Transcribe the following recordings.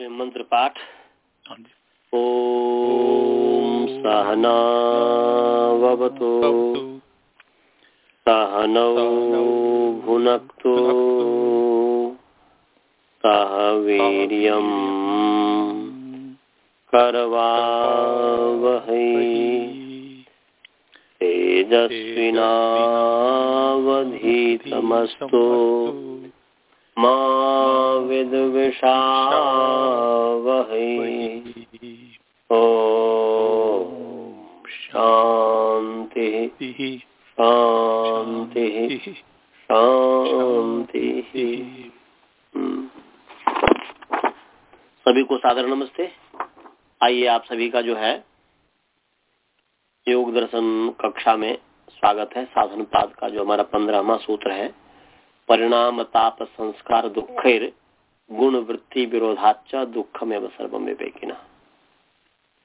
मंत्र पाठ। हाँ जी। सहनौ भुनक्तु। सह वीर्यम् करवावहै। तेजस्विनावधीतमस्तु। मा विद्विषावहै ॐ शान्तिः शान्तिः शांति। सभी को सादर नमस्ते। आइए आप सभी का जो है योग दर्शन कक्षा में स्वागत है। साधन पाद का जो हमारा पंद्रहवा सूत्र है परिणाम ताप संस्कार दुखेर गुण वृत्ति विरोधाच दुख में सर्वम विवेकिना।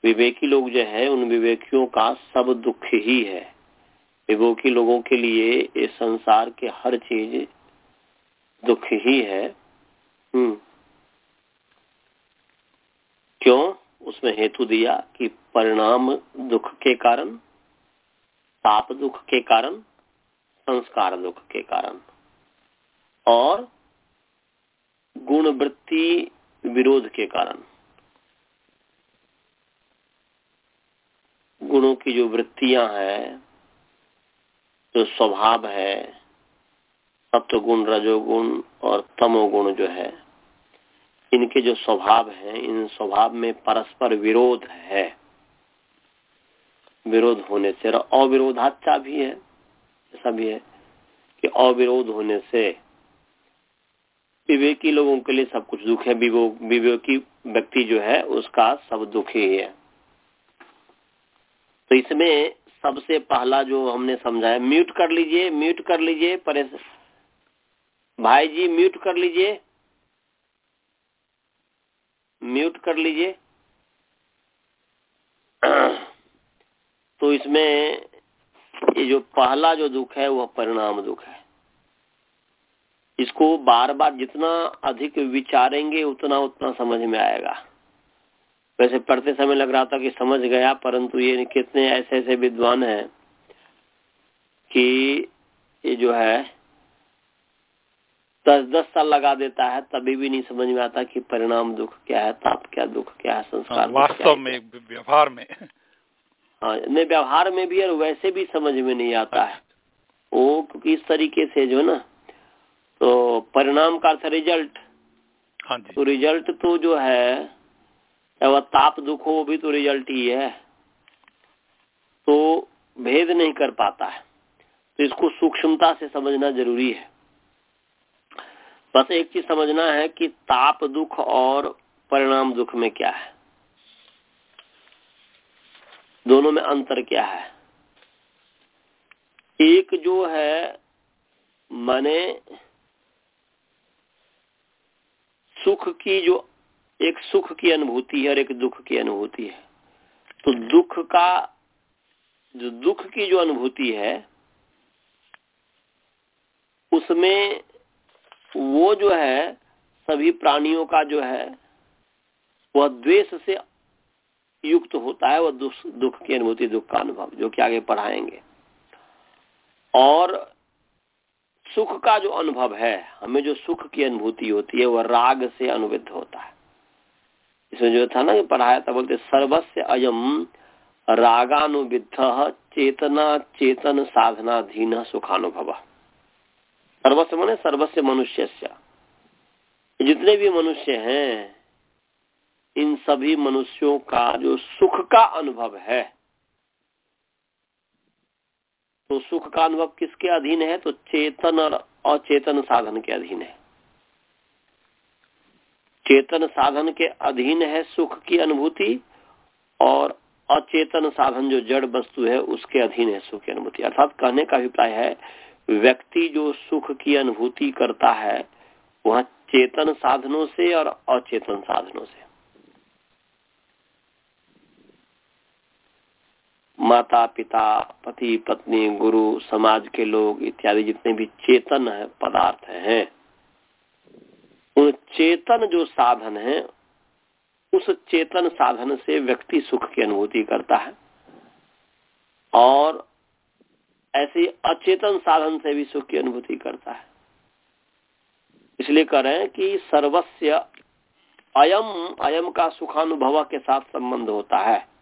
विवेकी लोग जो है, उन विवेकियों का सब दुख ही है। विवेकी लोगों के लिए इस संसार के हर चीज़ दुख ही है। हम्म। क्यों? उसमें हेतु दिया कि परिणाम दुख के कारण, ताप दुख के कारण, संस्कार दुख के कारण। और गुण वृत्ति विरोध के कारण। गुणों की जो वृत्तियाँ हैं, जो स्वभाव है सत्व गुण रजोगुण और तमोगुण जो है, इनके जो स्वभाव है, इन स्वभाव में परस्पर विरोध है। विरोध होने से अविरोधाचा भी है, ऐसा भी है कि अविरोध होने से विवेकी लोगों के लिए सब कुछ दुख है। विवेकी व्यक्ति जो है, उसका सब दुख ही। है तो इसमें सबसे पहला जो हमने समझाया म्यूट कर लीजिए, म्यूट कर लीजिए, परेश भाई जी, म्यूट कर लीजिए। म्यूट कर लीजिए। तो इसमें ये जो पहला जो दुख है, वह परिणाम दुख है। इसको बार बार जितना अधिक विचारेंगे उतना उतना समझ में आएगा। वैसे पढ़ते समय लग रहा था कि समझ गया परंतु ये कितने ऐसे ऐसे विद्वान हैं कि ये जो है दस दस साल लगा देता है तभी भी नहीं समझ में आता कि परिणाम दुख क्या है ताप क्या दुख क्या है संस्कार वास्तव में व्यवहार में। हाँ नहीं व्यवहार में भी और वैसे भी समझ में नहीं आता है। वो क्योंकि इस तरीके से जो ना तो परिणाम का अर्थ रिज़ल्ट हाँ जी। तो रिज़ल्ट तो जो है वह ताप दुख हो वो भी तो रिज़ल्ट ही है। तो भेद नहीं कर पाता है। तो इसको सूक्ष्मता से समझना ज़रूरी है। बस एक चीज़ समझना है कि ताप दुख और परिणाम दुख में क्या है। दोनों में अंतर क्या है। एक जो है माने सुख की जो एक सुख की अनुभूति है और एक दुख की अनुभूति है। तो दुख का, जो दुख की जो अनुभूति है, उसमें वो जो है, सभी प्राणियों का जो है, वह द्वेष से युक्त होता है, वह दुख की अनुभूति, दुख का अनुभव, जो कि आगे पढ़ाएँगे। और सुख का जो अनुभव है, हमें जो सुख की अनुभूति होती है, वह राग से अनुविध होता है। इसमें जो था ना कि पढ़ाया था, बोलते सर्वस्व अयम रागानुविध चेतना, चेतन साधनाधीन सुखानुभव। सर्वस्व मैंने सर्वस्व मनुष्य जितने भी मनुष्य हैं, इन सभी मनुष्यों का जो सुख का अनुभव है तो सुख का अनुभव किसके अधीन है? तो चेतन और अचेतन साधन के अधीन है। चेतन साधन के अधीन है सुख की अनुभूति और अचेतन साधन जो जड़ वस्तु है, उसके अधीन है सुख की अनुभूति। अर्थात कहने का अभिप्राय है, व्यक्ति जो सुख की अनुभूति करता है, वह चेतन साधनों से और अचेतन साधनों से। माता पिता पति पत्नी गुरु, समाज के लोग इत्यादि जितने भी चेतन है, पदार्थ हैं, उन चेतन जो साधन है, उस चेतन साधन से व्यक्ति सुख की अनुभूति करता है। और ऐसे अचेतन साधन से भी सुख की अनुभूति करता है। इसलिए कह रहे हैं कि सर्वस्व अयम अयम का सुखानुभव के साथ संबंध होता है।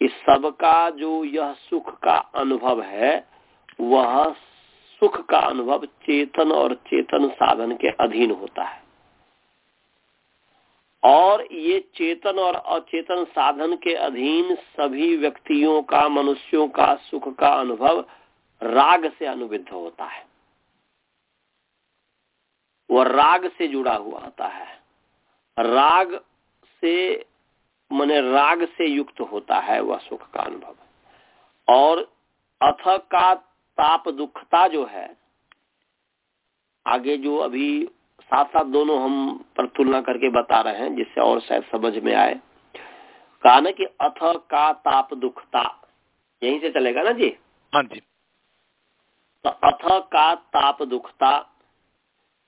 इस सबका जो यह सुख का अनुभव है, वह सुख का अनुभव चेतन और चेतन साधन के अधीन होता है। और ये चेतन और अचेतन साधन के अधीन सभी व्यक्तियों का, मनुष्यों का सुख का अनुभव राग से अनुविध होता है। वह राग से जुड़ा हुआ होता है। राग से मने राग से युक्त होता है वह सुख का अनुभव। और अथ का ताप दुखता जो है आगे जो अभी साथ साथ दोनों हम पर तुलना करके बता रहे हैं जिससे और शायद समझ में आए। कहा ना कि अथ का ताप दुखता यहीं से चलेगा ना जी? हाँ जी। तो अथ का ताप दुखता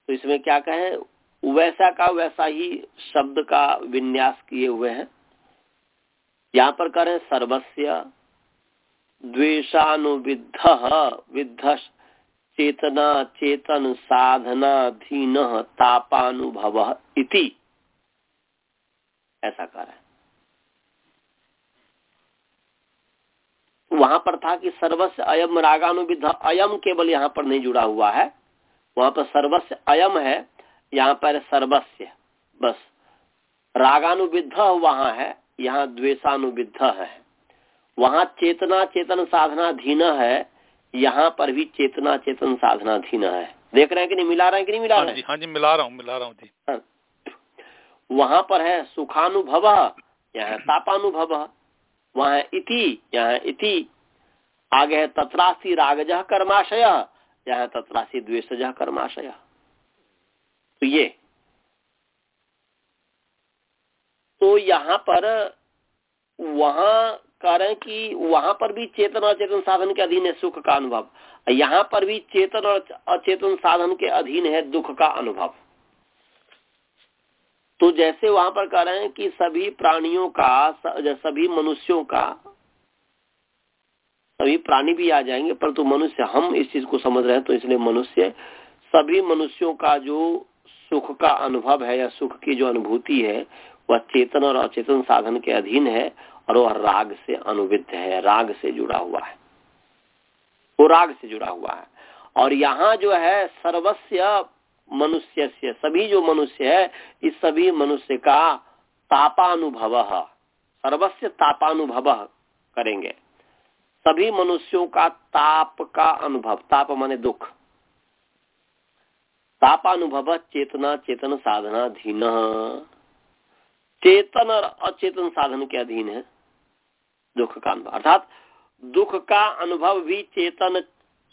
तो इसमें क्या कहे? वैसा का वैसा ही शब्द का विन्यास किए हुए हैं। यहाँ पर करें सर्वस्व द्वेशानुविद्ध विद्ध चेतना, चेतन साधना धीन तापानुभव इति। ऐसा कर है। वहाँ पर था कि सर्वस्व अयम रागानुविध अयम केवल यहाँ पर नहीं जुड़ा हुआ है। वहाँ पर सर्वस्व अयम है, यहाँ पर सर्वस्व बस। रागानुविध वहाँ है यहाँ द्वेशानुविध है। वहाँ चेतना चेतन साधना धीन है यहाँ पर भी चेतना चेतन साधना धीन है। देख रहे हैं कि नहीं? मिला रहे हैं कि नहीं मिला हाँ रहे जी हाँ? जी मिला रहा हूँ मिला रहा हूँ जी। हैं। वहाँ पर है सुखानुभव यहाँ तापानुभव। वहाँ है इति यहाँ है इति। आगे है तत्रासी रागज कर्माशय यहाँ तत्रासी द्वेषज कर्माशय। तो ये तो यहाँ पर, वहाँ हैं कि वहाँ पर भी चेतन और चेतन साधन के अधीन है सुख का अनुभव। यहाँ पर भी चेतन और अचेतन साधन के अधीन है दुख का अनुभव। तो जैसे वहाँ पर कह रहे हैं कि सभी प्राणियों का सभी मनुष्यों का, सभी प्राणी भी आ जाएँगे, परंतु मनुष्य, हम इस चीज़ को समझ रहे हैं तो इसलिए मनुष्य, सभी मनुष्यों का जो सुख का अनुभव है या सुख की जो अनुभूति है वह चेतन और अचेतन साधन के अधीन है और वह राग से अनुविध है, राग से जुड़ा हुआ है। वो राग से जुड़ा हुआ है। और यहाँ जो है सर्वस्व मनुष्य से सभी जो मनुष्य है, इस सभी मनुष्य का तापानुभव सर्वस्व तापानुभव करेंगे। सभी मनुष्यों का ताप का अनुभव, ताप माने दुख। तापानुभव चेतना, चेतन साधना, धीन। चेतन और अचेतन साधन के अधीन है दुख का अनुभव। अर्थात दुख का अनुभव भी चेतन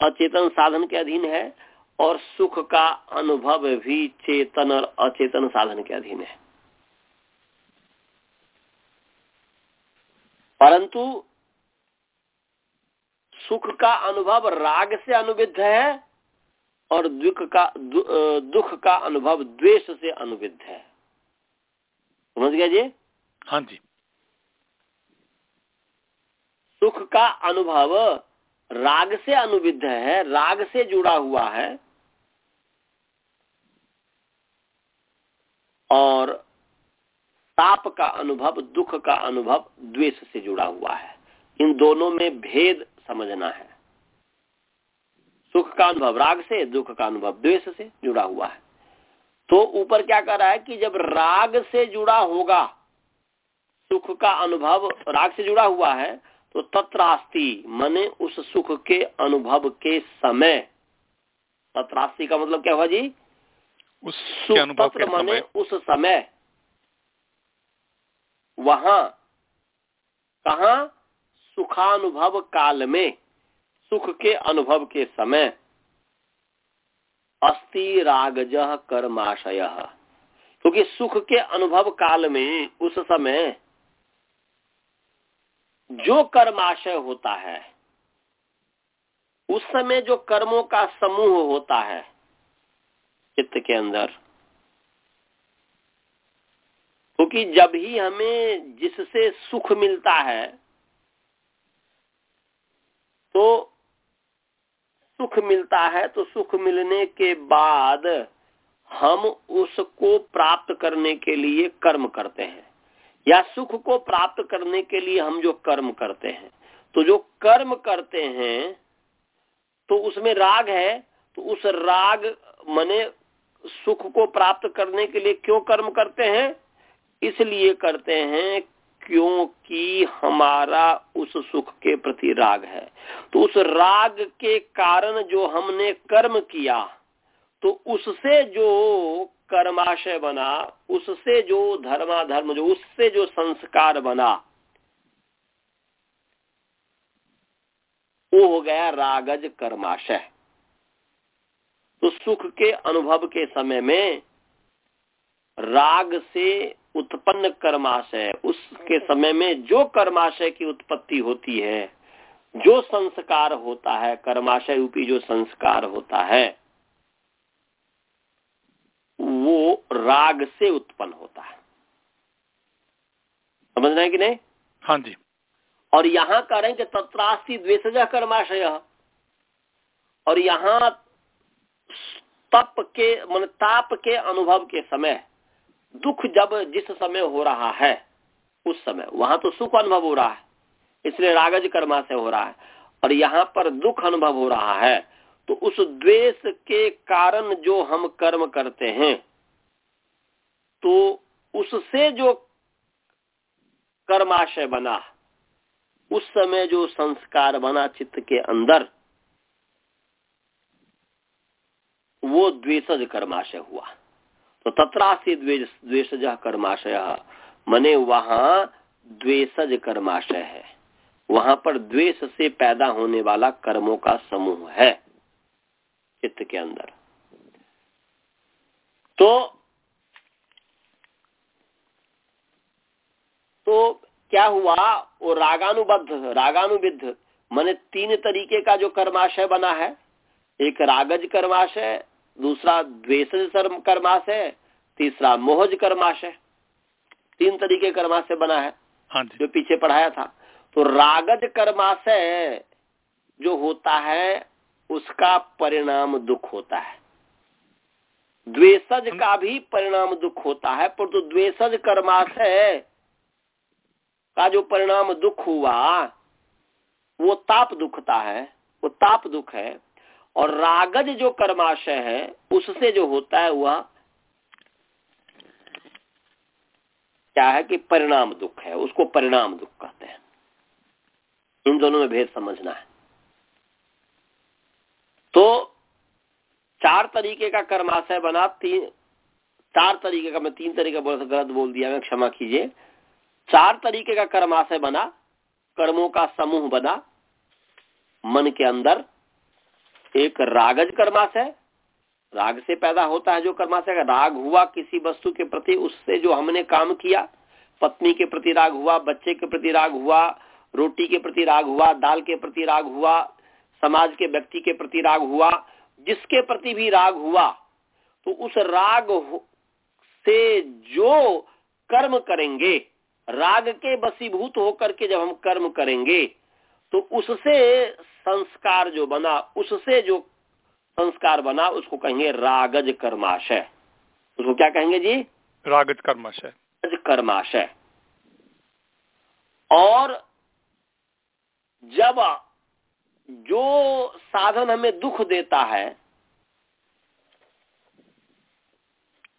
अचेतन साधन के अधीन है और सुख का अनुभव भी चेतन और अचेतन साधन के अधीन है। परंतु सुख का अनुभव राग से अनुविध है और दुख का दु, दुख का अनुभव द्वेष से अनुविध है। समझ गया जी? हाँ जी। सुख का अनुभव राग से अनुविध है राग से जुड़ा हुआ है और ताप का अनुभव दुख का अनुभव द्वेष से जुड़ा हुआ है। इन दोनों में भेद समझना है। सुख का अनुभव राग से दुख का अनुभव द्वेष से जुड़ा हुआ है। तो ऊपर क्या कर रहा है कि जब राग से जुड़ा होगा सुख का अनुभव राग से जुड़ा हुआ है तो तत्रास्ति मने उस सुख के अनुभव के समय। तत्रास्ति का मतलब क्या हुआ जी? उस सुख अनुभव तत्र के मने समय। उस समय। वहाँ कहा? सुखानुभव काल में सुख के अनुभव के समय। अस्ति रागज कर्माशय। क्योंकि तो सुख के अनुभव काल में, उस समय जो कर्माशय होता है, उस समय जो कर्मों का समूह होता है, चित्त के अंदर, क्योंकि तो जब ही हमें जिससे सुख मिलता है तो सुख मिलता है तो सुख मिलने के बाद हम उसको प्राप्त करने के लिए कर्म करते हैं। या सुख को प्राप्त करने के लिए हम जो कर्म करते हैं। तो जो कर्म करते हैं तो उसमें राग है तो उस राग मने सुख को प्राप्त करने के लिए क्यों कर्म करते हैं? इसलिए करते हैं क्योंकि हमारा उस सुख के प्रति राग है। तो उस राग के कारण जो हमने कर्म किया तो उससे जो कर्माशय बना, उससे जो धर्माधर्म, जो उससे जो संस्कार बना, वो हो गया रागज कर्माशय। तो सुख के अनुभव के समय में राग से उत्पन्न कर्माशय उसके समय में जो कर्माशय की उत्पत्ति होती है जो संस्कार होता है कर्माशय रूपी जो संस्कार होता है वो राग से उत्पन्न होता है। समझ रहे हैं कि नहीं? हाँ जी। और यहाँ करें कि तत्रास्ती द्वेषज कर्माशय। और यहाँ तप के मन ताप के अनुभव के समय दुख जब जिस समय हो रहा है उस समय। वहाँ तो सुख अनुभव हो रहा है, इसलिए रागज कर्मा से हो रहा है। और यहाँ पर दुख अनुभव हो रहा है। तो उस द्वेष के कारण जो हम कर्म करते हैं तो उससे जो कर्माशय बना, उस समय जो संस्कार बना चित्त के अंदर, वो द्वेषज कर्माशय हुआ। तो तत्रा से द्वेषज कर्माशय। मने वहाँ द्वेषज कर्माशय है। वहाँ पर द्वेष से पैदा होने वाला कर्मों का समूह है, चित्त के अंदर। तो तो क्या हुआ? वो रागानुबद्ध रागानुबिद्ध मैंने तीन तरीके का जो कर्माशय बना है। एक रागज कर्माशय, दूसरा द्वेषज कर्माशय, तीसरा मोहज कर्माशय। तीन तरीके कर्माशय बना है हाँ जो। पीछे पढ़ाया था। तो रागज कर्माशय जो होता है उसका परिणाम दुख होता है। द्वेषज का भी परिणाम दुख होता है पर तो द्वेषज कर्माशय का जो परिणाम दुख हुआ वो ताप दुखता है वो ताप दुख है। और रागज जो कर्माशय है उससे जो होता है वह क्या है कि परिणाम दुख है, उसको परिणाम दुख कहते हैं। इन दोनों में भेद समझना है। तो चार तरीके का कर्माशय बना, तीन, चार तरीके का, मैं तीन तरीके बोल, गलत बोल दिया, मैं क्षमा कीजिए। चार तरीके का कर्माशय बना, कर्मों का समूह बना, मन के अंदर एक रागज कर्माशय राग से पैदा होता है जो कर्माशय राग हुआ किसी वस्तु के प्रति, उससे जो हमने काम किया, पत्नी के प्रति राग हुआ, बच्चे के प्रति राग हुआ, रोटी के प्रति राग हुआ, दाल के प्रति राग हुआ, समाज के व्यक्ति के प्रति राग हुआ, जिसके प्रति भी राग हुआ तो उस राग से जो कर्म करेंगे, राग के बसीभूत होकर के जब हम कर्म करेंगे तो उससे संस्कार जो बना, उससे जो संस्कार बना उसको कहेंगे रागज कर्माशय। उसको क्या कहेंगे जी? रागज कर्माशय। कर्माशय। और जब जो साधन हमें दुख देता है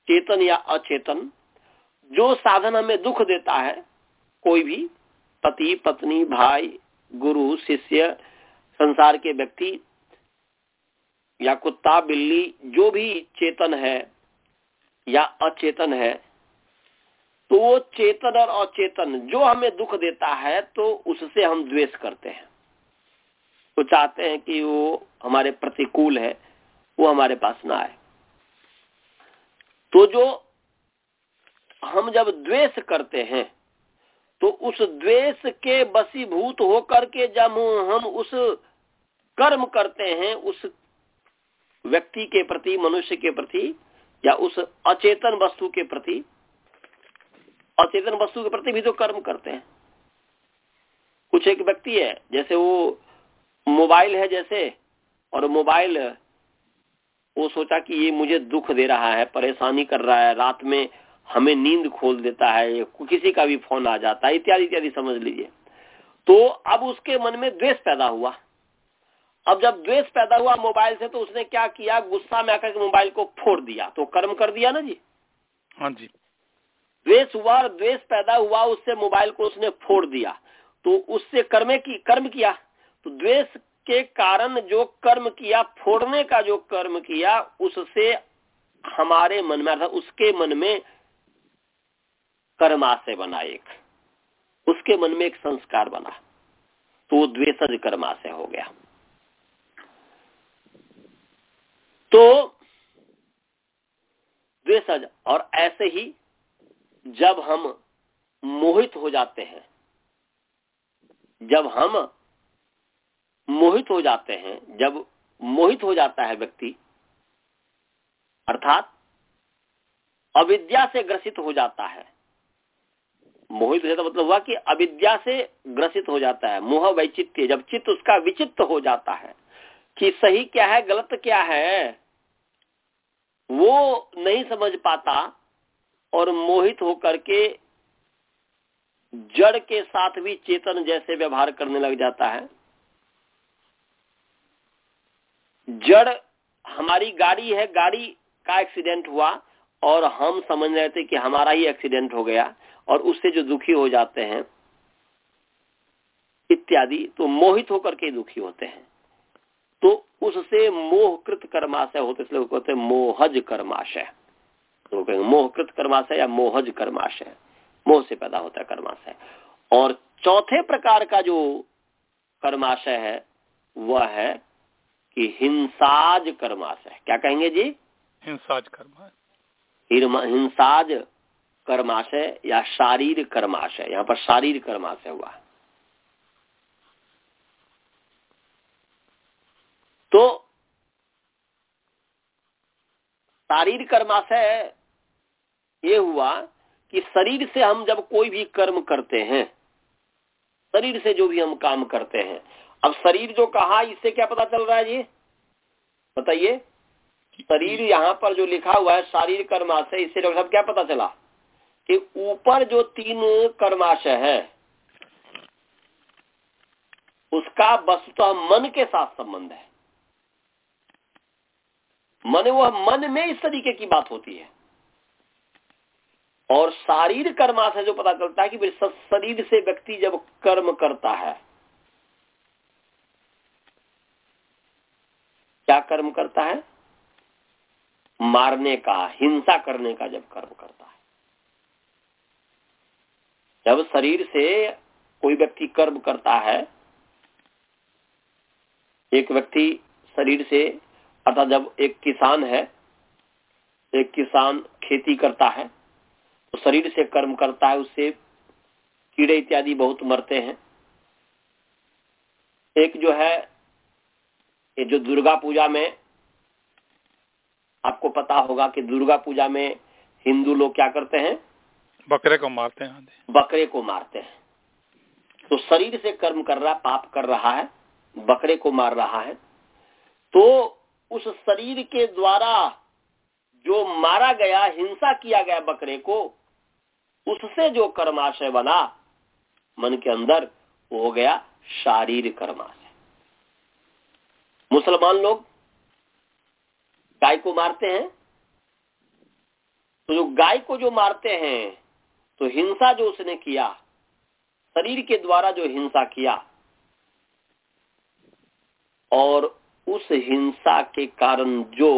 चेतन या अचेतन जो साधन हमें दुख देता है कोई भी पति पत्नी भाई गुरु शिष्य संसार के व्यक्ति या कुत्ता, बिल्ली, जो भी चेतन है या अचेतन है तो वो चेतन और अचेतन, जो हमें दुख देता है तो उससे हम द्वेष करते हैं। तो चाहते हैं कि वो हमारे प्रतिकूल है, वो हमारे पास ना आए। तो जो हम जब द्वेष करते हैं तो उस द्वेष के बसीभूत होकर के जब हम उस कर्म करते हैं, उस व्यक्ति के प्रति, मनुष्य के प्रति, या उस अचेतन वस्तु के प्रति, अचेतन वस्तु के प्रति भी तो कर्म करते हैं। कुछ एक व्यक्ति है, जैसे वो मोबाइल है जैसे, और मोबाइल, वो सोचा कि ये मुझे दुख दे रहा है, परेशानी कर रहा है, रात में हमें नींद खोल देता है किसी का भी फ़ोन आ जाता है, इत्यादि इत्यादि समझ लीजिए। तो अब उसके मन में द्वेष पैदा हुआ। अब जब द्वेष पैदा हुआ मोबाइल से तो उसने क्या किया? गुस्सा में आकर के मोबाइल को फोड़ दिया। तो कर्म कर दिया ना जी? हाँ जी। द्वेष हुआ और द्वेष पैदा हुआ उससे मोबाइल को उसने फोड़ दिया। तो उससे कर्म की कर्म किया। तो द्वेष के कारण जो कर्म किया फोड़ने का जो कर्म किया उससे हमारे मन में अर्थात उसके मन में कर्माशय बना एक। उसके मन में एक संस्कार बना। तो वो द्वेषज कर्माशय हो गया। तो द्वेषज और ऐसे ही जब हम मोहित हो जाते हैं, जब हम मोहित हो जाते हैं, जब मोहित हो जाता है व्यक्ति, अर्थात अविद्या से ग्रसित हो जाता है। मोहित हो जाता मतलब हुआ कि अविद्या से ग्रसित हो जाता है, मोह वैचित्य जब चित्त उसका विचित्र हो जाता है कि सही क्या है, गलत क्या है, वो नहीं समझ पाता और मोहित होकर के जड़ के साथ भी चेतन जैसे व्यवहार करने लग जाता है। जड़ हमारी गाड़ी है, गाड़ी का एक्सीडेंट हुआ और हम समझ रहे थे कि हमारा ही एक्सीडेंट हो गया और उससे जो दुखी हो जाते हैं, इत्यादि तो मोहित होकर के दुखी होते हैं। तो उससे मोहकृत कर्माशय होते इसलिए वो कहते हैं मोहज कर्माशय। तो कहेंगे मोहकृत कर्माशय या मोहज कर्माशय? मोह से पैदा होता है कर्माशय। और चौथे प्रकार का जो कर्माशय है वह है कि हिंसाज कर्माशय। क्या कहेंगे जी? हिंसाज कर्म हिंसाज कर्माशय या शारीर कर्माशय। यहाँ पर शारीर कर्माशय हुआ। तो शारीर कर्माशय ये हुआ कि शरीर से हम जब कोई भी कर्म करते हैं, शरीर से जो भी हम काम करते हैं, अब शरीर जो कहा, इससे क्या पता चल रहा है जी? बताइए। शरीर यहाँ पर जो लिखा हुआ है, शारीर कर्माशय इससे डॉक्टर साहब क्या पता चला? कि ऊपर जो तीन कर्माशय है, उसका वस्तुतः मन के साथ संबंध है। मन वह मन में इस तरीके की बात होती है। और शारीर कर्मा से जो पता चलता है कि शरीर से व्यक्ति जब कर्म करता है, क्या कर्म करता है? मारने का, हिंसा करने का जब कर्म करता है। जब शरीर से कोई व्यक्ति कर्म करता है, एक व्यक्ति शरीर से अर्थात जब एक किसान है एक किसान खेती करता है तो शरीर से कर्म करता है उससे कीड़े इत्यादि बहुत मरते हैं। एक जो है ये जो दुर्गा पूजा में आपको पता होगा कि दुर्गा पूजा में हिंदू लोग क्या करते हैं? बकरे को मारते हैं बकरे को मारते हैं। तो शरीर से कर्म कर रहा पाप कर रहा है बकरे को मार रहा है। तो उस शरीर के द्वारा जो मारा गया, हिंसा किया गया बकरे को, उससे जो कर्माशय बना, मन के अंदर वो हो गया शारीरिक कर्माशय। मुसलमान लोग गाय को मारते हैं तो जो गाय को जो मारते हैं तो हिंसा जो उसने किया, शरीर के द्वारा जो हिंसा किया, और उस हिंसा के कारण जो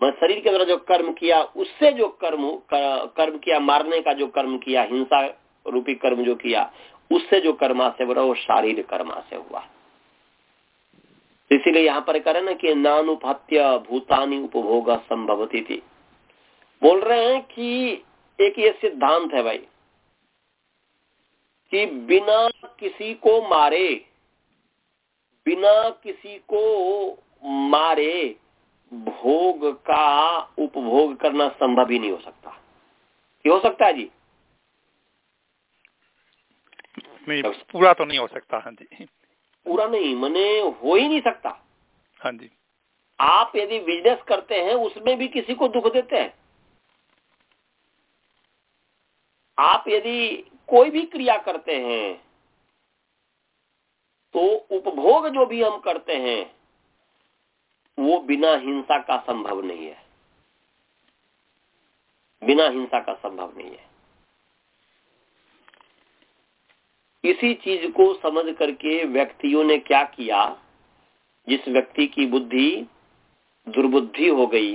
शरीर के द्वारा जो कर्म किया, उससे जो कर्म कर्म किया, मारने का जो कर्म किया, हिंसा रूपी कर्म जो किया, उससे जो कर्मा से बना वो शारीरिक कर्मा से हुआ। इसीलिए यहाँ पर करें ना कि नानुपत्य भूतानी उपभोग संभवती थी। बोल रहे हैं कि एक ये सिद्धांत है भाई, कि बिना किसी को मारे ना किसी को मारे भोग का उपभोग करना संभव ही नहीं हो सकता। ये हो सकता है जी? नहीं पूरा तो नहीं हो सकता हाँ जी। पूरा नहीं मैंने हो ही नहीं सकता। हाँ जी। आप यदि बिज़नेस करते हैं उसमें भी किसी को दुख देते हैं। आप यदि कोई भी क्रिया करते हैं तो उपभोग जो भी हम करते हैं, वो बिना हिंसा का संभव नहीं है। बिना हिंसा का संभव नहीं है। इसी चीज़ को समझ करके व्यक्तियों ने क्या किया? जिस व्यक्ति की बुद्धि दुर्बुद्धि हो गई,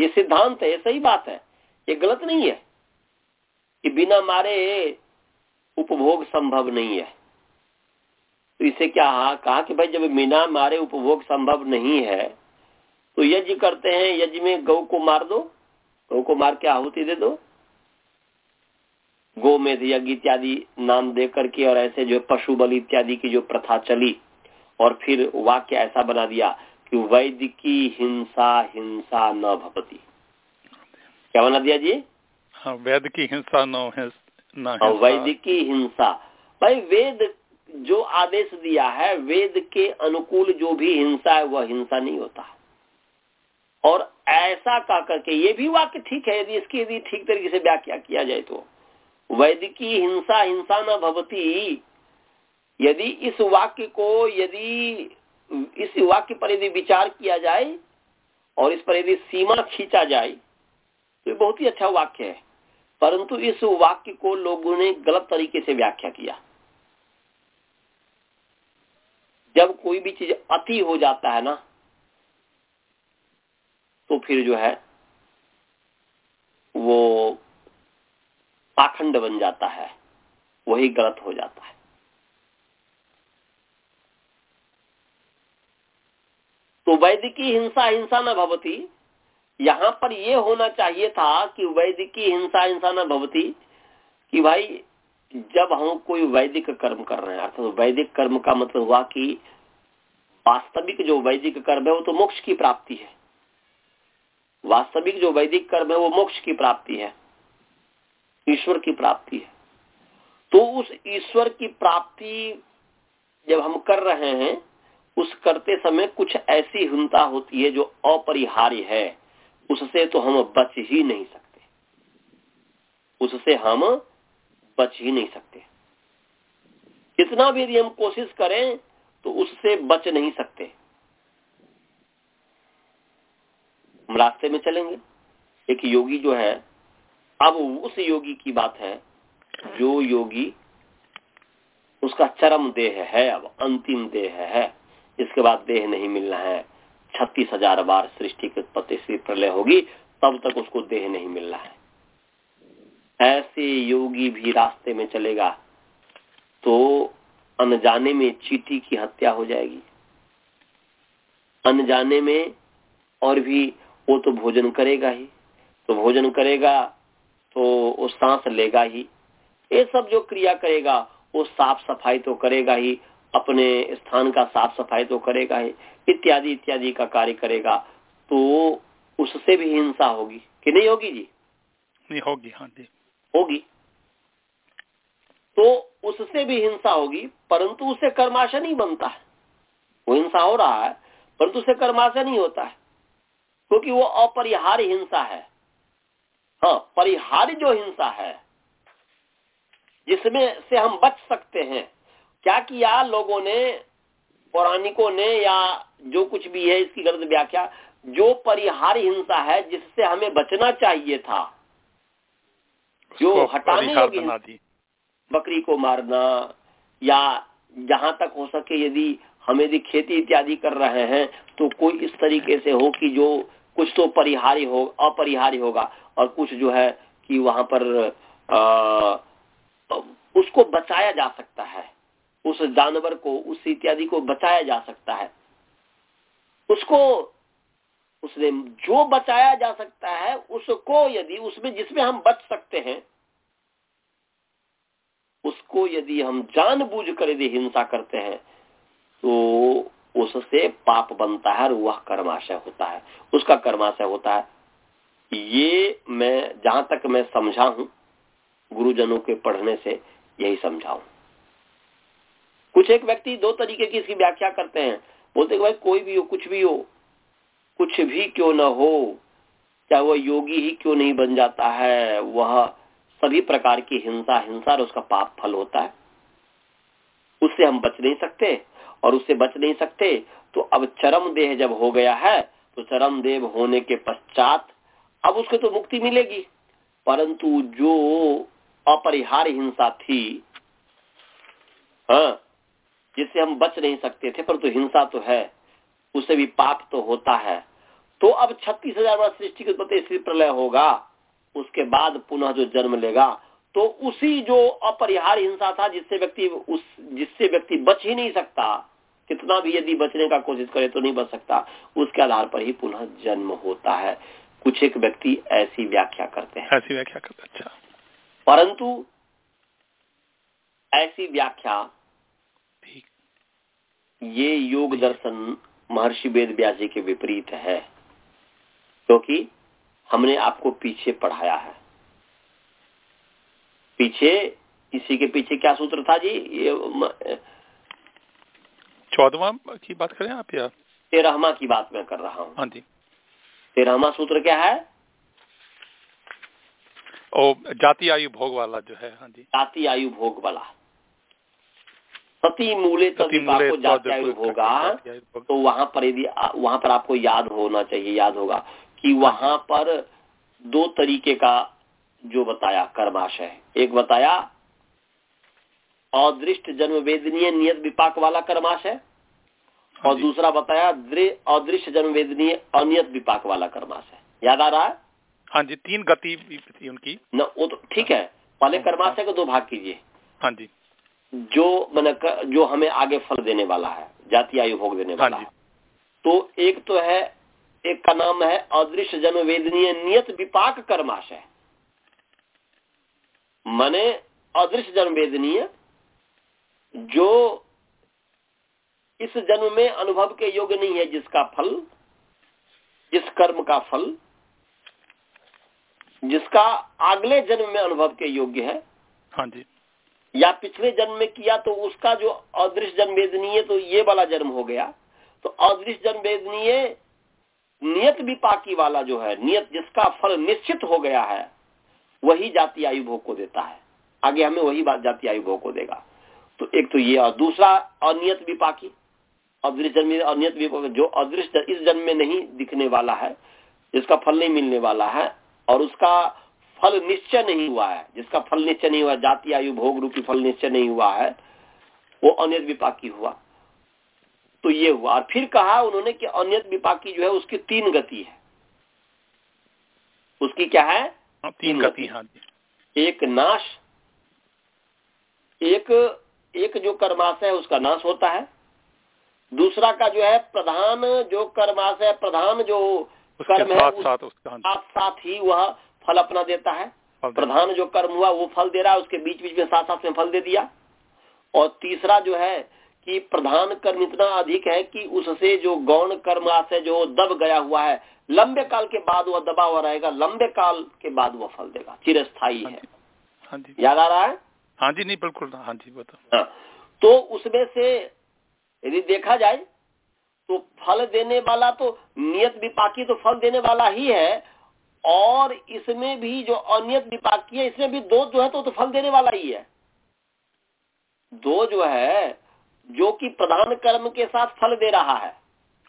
ये सिद्धांत है, सही बात है, ये गलत नहीं है। कि बिना मारे उपभोग संभव नहीं है। तो इसे क्या कहा कि भाई जब मीना मारे उपभोग संभव नहीं है तो यज्ञ करते हैं यज्ञ में गौ को मार दो गौ को मार के आहुति दे दो। गो गोमेध यज्ञ इत्यादि नाम दे करके और ऐसे जो पशु बल इत्यादि की जो प्रथा चली और फिर वाक्य ऐसा बना दिया कि वैद्य की हिंसा हिंसा न भवती। क्या बना दिया जी? हाँ वेद की हिंसा न न वैद्य की हिंसा। भाई वेद जो आदेश दिया है, वेद के अनुकूल जो भी हिंसा है, वह हिंसा नहीं होता। और ऐसा का करके ये भी वाक्य ठीक है, यदि इसकी यदि ठीक तरीके से व्याख्या किया जाए तो। वैदिकी हिंसा हिंसा न भवती। यदि इस वाक्य को यदि इस वाक्य पर यदि विचार किया जाए और इस पर यदि सीमा खींचा जाए तो बहुत ही अच्छा वाक्य है। परंतु इस वाक्य को लोगों ने गलत तरीके से व्याख्या किया। जब कोई भी चीज़ अति हो जाता है ना तो फिर जो है, वो पाखंड बन जाता है, वही गलत हो जाता है। तो वैदिकी हिंसा हिंसा न भवती। यहाँ पर यह होना चाहिए था कि वैदिकी हिंसा हिंसा न भवती कि भाई जब हम कोई वैदिक कर्म कर रहे हैं, अर्थात तो वैदिक कर्म का मतलब हुआ कि वास्तविक जो वैदिक कर्म है, वो तो मोक्ष की प्राप्ति है। वास्तविक जो वैदिक कर्म है, वो मोक्ष की प्राप्ति है। ईश्वर की प्राप्ति है। तो उस ईश्वर की प्राप्ति जब हम कर रहे हैं, उस करते समय कुछ ऐसी हिंता होती है जो अपरिहार्य है। उससे तो हम बच ही नहीं सकते। उससे हम बच ही नहीं सकते। कितना भी यदि हम कोशिश करें तो उससे बच नहीं सकते। हम रास्ते में चलेंगे। एक योगी जो है, अब उस योगी की बात है, जो योगी उसका चरम देह है, अब अंतिम देह है। इसके बाद देह नहीं मिलना है। छत्तीस हज़ार बार सृष्टि की उत्पत्ति प्रलय होगी, तब तक उसको देह नहीं मिलना है। ऐसे योगी भी रास्ते में चलेगा तो अनजाने में चीटी की हत्या हो जाएगी। अनजाने में और भी वो तो भोजन करेगा ही। तो भोजन करेगा तो वो सांस लेगा ही। ये सब जो क्रिया करेगा, वो साफ़ सफ़ाई तो करेगा ही, अपने स्थान का साफ़ सफ़ाई तो करेगा ही, इत्यादि इत्यादि का कार्य करेगा तो उससे भी हिंसा होगी। कि नहीं होगी जी? नहीं, होगी हाँ जी। होगी। तो उससे भी हिंसा होगी, परंतु उससे कर्माशय नहीं बनता है। वो हिंसा हो रहा है, परंतु उससे कर्माशय नहीं होता है, क्योंकि वो अपरिहार्य हिंसा है। हाँ परिहार्य जो हिंसा है, जिसमें से हम बच सकते हैं। क्या किया लोगों ने, पौराणिकों ने, या जो कुछ भी है, इसकी गलत व्याख्या, जो परिहार्य हिंसा है, जिससे हमें बचना चाहिए था जो हटाने योग्य बकरी को मारना या जहाँ तक हो सके यदि हम यदि खेती इत्यादि कर रहे हैं तो कोई इस तरीके से हो कि जो कुछ तो परिहार्य हो अपरिहार्य होगा और कुछ जो है कि वहाँ पर आ, उसको बचाया जा सकता है। उस जानवर को उस इत्यादि को बचाया जा सकता है। उसको उसने जो बचाया जा सकता है, उसको यदि उसमें, जिसमें हम बच सकते हैं, उसको यदि हम जानबूझ कर यदि हिंसा करते हैं तो उससे पाप बनता है और वह कर्माशय होता है। उसका कर्माशय होता है। ये मैं, जहाँ तक मैं समझा हूँ, गुरुजनों के पढ़ने से यही समझाऊं कुछ एक व्यक्ति दो तरीके की इसकी व्याख्या करते हैं। बोलते भाई कोई भी हो, कुछ भी हो कुछ भी क्यों न हो चाहे वह योगी ही क्यों नहीं बन जाता है, वह सभी प्रकार की हिंसा हिंसा और उसका पाप फल होता है। उससे हम बच नहीं सकते और उससे बच नहीं सकते तो अब चरम देह जब हो गया है तो चरम देव होने के पश्चात अब उसको तो मुक्ति मिलेगी। परंतु जो अपरिहार्य हिंसा थी हाँ जिससे हम बच नहीं सकते थे, परंतु हिंसा तो है। उसे भी पाप तो होता है। तो अब छत्तीस हज़ार वर्ष सृष्टि के उत्पत्ति प्रलय होगा उसके बाद पुनः जो जन्म लेगा तो उसी जो अपरिहार्य हिंसा था जिससे व्यक्ति उस जिससे व्यक्ति बच ही नहीं सकता कितना भी यदि बचने का कोशिश करे तो नहीं बच सकता उसके आधार पर ही पुनः जन्म होता है। कुछ एक व्यक्ति ऐसी व्याख्या करते हैं। ऐसी व्याख्या करते अच्छा। परंतु ऐसी व्याख्या ये योग दर्शन महर्षि वेद व्यास जी के विपरीत है क्योंकि तो हमने आपको पीछे पढ़ाया है। पीछे इसी के पीछे क्या सूत्र था जी? ये चौदवा की बात करें आप या? तेरहमा की बात मैं कर रहा हूँ। हाँ जी। तेरहमा सूत्र क्या है? ओ जाति आयु भोग वाला जो है हाँ जी। जाति आयु भोग वाला। सती मूले भोग। तो वहाँ पर यदि वहाँ पर आपको याद होना चाहिए याद होगा कि वहाँ पर दो तरीके का जो बताया कर्माशय एक बताया अदृष्ट जन्म वेदनीय नियत विपाक वाला कर्माशय हाँ और दूसरा बताया अदृश्य जन्म वेदनीय अनियत विपाक वाला कर्माशय याद आ रहा है? हाँ जी तीन गति थी उनकी। न वो तो ठीक है पहले हाँ। कर्माशय को दो भाग कीजिए। हाँ जी। जो मैंने जो हमें आगे फल देने वाला है जाति आयु भोग देने हाँ वाला है। तो एक तो है एक का नाम है अदृश्य जन्म वेदनीय नियत विपाक कर्माशय। मने अदृश्य जन्म वेदनीय जो इस जन्म में अनुभव के योग्य नहीं है जिसका फल जिस कर्म का फल जिसका अगले जन्म में अनुभव के योग्य है हाँ जी। या पिछले जन्म में किया तो उसका जो अदृश्य जन्म वेदनीय तो ये वाला जन्म हो गया। तो अदृश्य जन्म वेदनीय नियत विपाकी वाला जो है, नियत जिसका फल निश्चित हो गया है, वही जाति आयु भोग को देता है। आगे हमें वही बात जाति आयु भोग को देगा। तो एक तो ये और दूसरा अनियत विपाकी। अदृश्य जन्म अनियत विपाक, जो अदृश्य इस जन्म में नहीं दिखने वाला है, जिसका फल नहीं मिलने वाला है, और उसका फल निश्चय नहीं हुआ है। जिसका फल निश्चय नहीं हुआ जाति आयु भोग रूपी फल निश्चय नहीं हुआ है वो अनियत विपाकी हुआ। तो ये हुआ। और फिर कहा उन्होंने कि अनियत विपाकी जो है उसकी तीन गति है। उसकी क्या है? हाँ, तीन तीन गति। हाँ एक नाश एक एक जो कर्माश है उसका नाश होता है। दूसरा का जो है प्रधान जो कर्माश है प्रधान जो कर्म है साथ हाँ साथ साथ ही वह फल अपना देता है। प्रधान जो कर्म हुआ वो फल दे रहा है उसके बीच बीच में साथ साथ में फल दे दिया। और तीसरा जो है कि प्रधान कर्म इतना अधिक है कि उससे जो गौण कर्म से जो दब गया हुआ है लंबे काल के बाद वह दबा हुआ रहेगा लंबे काल के बाद वह फल देगा चिरस्थाई हाँ है। हाँ जी। याद आ रहा है? हाँ जी नहीं बिल्कुल हाँ जी वो तो हाँ, तो उसमें से यदि देखा जाए तो फल देने वाला तो नियत विपाकी तो फल देने वाला ही है और इसमें भी जो अनियत विपाकी है इसमें भी दो जो है तो, तो फल देने वाला ही है। दो जो है जो कि प्रधान कर्म के साथ फल दे रहा है।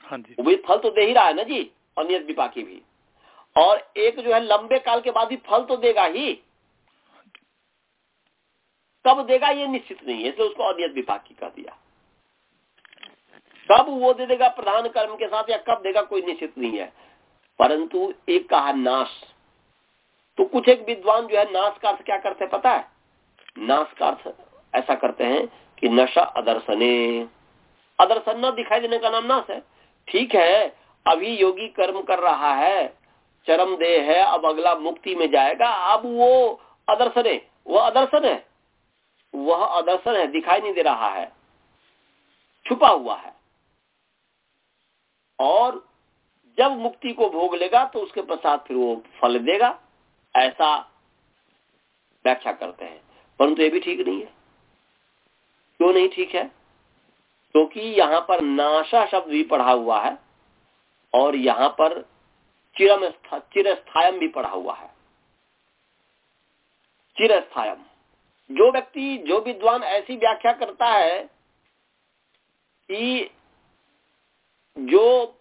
हाँ जी। वो भी फल तो दे ही रहा है ना जी अनियत विपाकी भी। और एक जो है लंबे काल के बाद भी फल तो देगा ही। कब देगा ये निश्चित नहीं है इसलिए उसको अनियत विपाकी कर दिया। कब वो दे देगा प्रधान कर्म के साथ या कब देगा कोई निश्चित नहीं है। परंतु एक कहा नाश। तो कुछ एक विद्वान जो है नाश का अर्थ क्या करते हैं पता है? नाश का अर्थ ऐसा करते हैं कि नशा अदर्शने। अदर्शन न दिखाई देने का नाम नाश है। ठीक है, अभी योगी कर्म कर रहा है, चरम देह है, अब अगला मुक्ति में जाएगा, अब वो अदर्शन है वह अदर्शन है। वह अदर्शन है, दिखाई नहीं दे रहा है, छुपा हुआ है। और जब मुक्ति को भोग लेगा तो उसके पश्चात फिर वो फल देगा। ऐसा व्याख्या करते हैं। परंतु ये भी ठीक नहीं है। क्यों नहीं ठीक है? क्योंकि तो यहाँ पर नाशा शब्द भी पढ़ा हुआ है, और यहाँ पर चिरम चिरस्थायम भी पढ़ा हुआ है। चिरस्थायम। जो व्यक्ति, जो विद्वान ऐसी व्याख्या करता है कि जो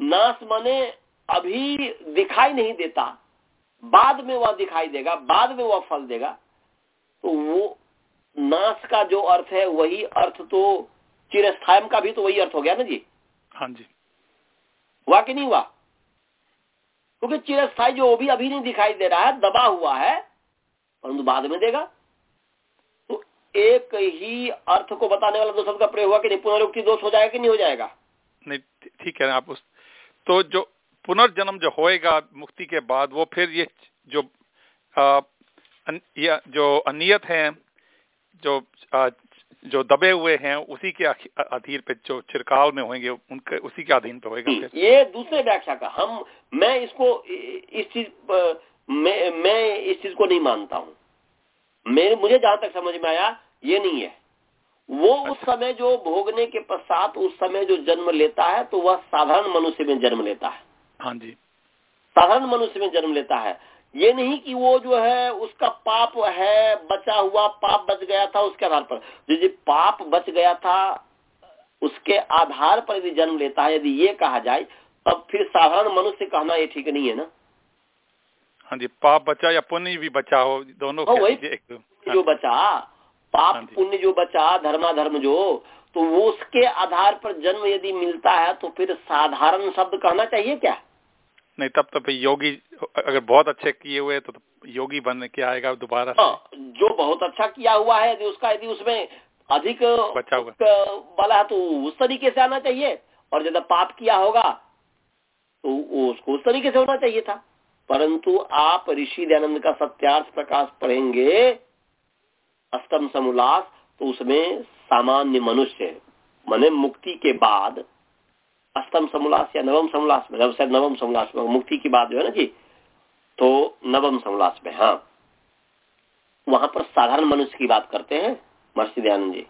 नाश माने अभी दिखाई नहीं देता। बाद में वह दिखाई देगा बाद में वह फल देगा। तो वो नाश का जो अर्थ है वही अर्थ तो चिरस्थायम का भी तो वही अर्थ हो गया ना जी? हाँ जी। हुआ कि नहीं हुआ? क्योंकि तो चिरस्थाई जो वो भी अभी नहीं दिखाई दे रहा है दबा हुआ है परंतु बाद में देगा। तो एक ही अर्थ को बताने वाला दो शब्द का प्रयोग हुआ कि नहीं पुनरुक्ति दोष हो जाएगा कि नहीं हो जाएगा? नहीं ठीक है आप उस तो जो पुनर्जन्म जो होएगा मुक्ति के बाद वो फिर ये जो आ, अन, ये जो अनियत है जो आ, जो दबे हुए हैं उसी के अधीन पे जो छिड़काव में होंगे उनके उसी के अधीन पे होएगा फिर। ये दूसरे व्याख्या का हम मैं इसको इस चीज़ मैं मैं इस चीज़ को नहीं मानता हूँ। मेरे मुझे जहाँ तक समझ में आया ये नहीं है। वो उस। समय जो भोगने के पश्चात उस समय जो जन्म लेता है तो वह साधारण मनुष्य में जन्म लेता है हाँ जी साधारण मनुष्य में जन्म लेता है ये नहीं कि वो जो है उसका पाप है बचा हुआ पाप बच गया था उसके आधार पर यदि पाप बच गया था उसके आधार पर यदि जन्म लेता है यदि ये कहा जाए तब फिर साधारण मनुष्य कहना ये ठीक नहीं है ना हाँ जी पाप बचा या पुण्य भी बचा हो दोनों हाँ, वही। जो बचा पाप पुण्य जो बचा धर्मा धर्म जो तो वो उसके आधार पर जन्म यदि मिलता है तो फिर साधारण शब्द कहना चाहिए क्या? नहीं तब तो फिर योगी अगर बहुत अच्छे किए हुए तो, तो योगी बन के आएगा दोबारा हाँ, जो बहुत अच्छा किया हुआ है यदि उसका यदि उसमें अधिक बचा हुआ। वाला है तो उस तरीके से आना चाहिए। और ज़्यादा पाप किया होगा तो उसको उस तरीके से होना चाहिए था। परंतु आप ऋषि दयानंद का सत्यार्थ प्रकाश पढ़ेंगे अष्टम समुल्लास तो उसमें सामान्य मनुष्य माने मुक्ति के बाद अष्टम समुल्लास या नवम समुल्लास में जब नवम समुल्लास में, मुक्ति की बात जो है ना जी तो नवम समुल्लास में हाँ। वहाँ पर साधारण मनुष्य की बात करते हैं महर्षि दयानंद जी।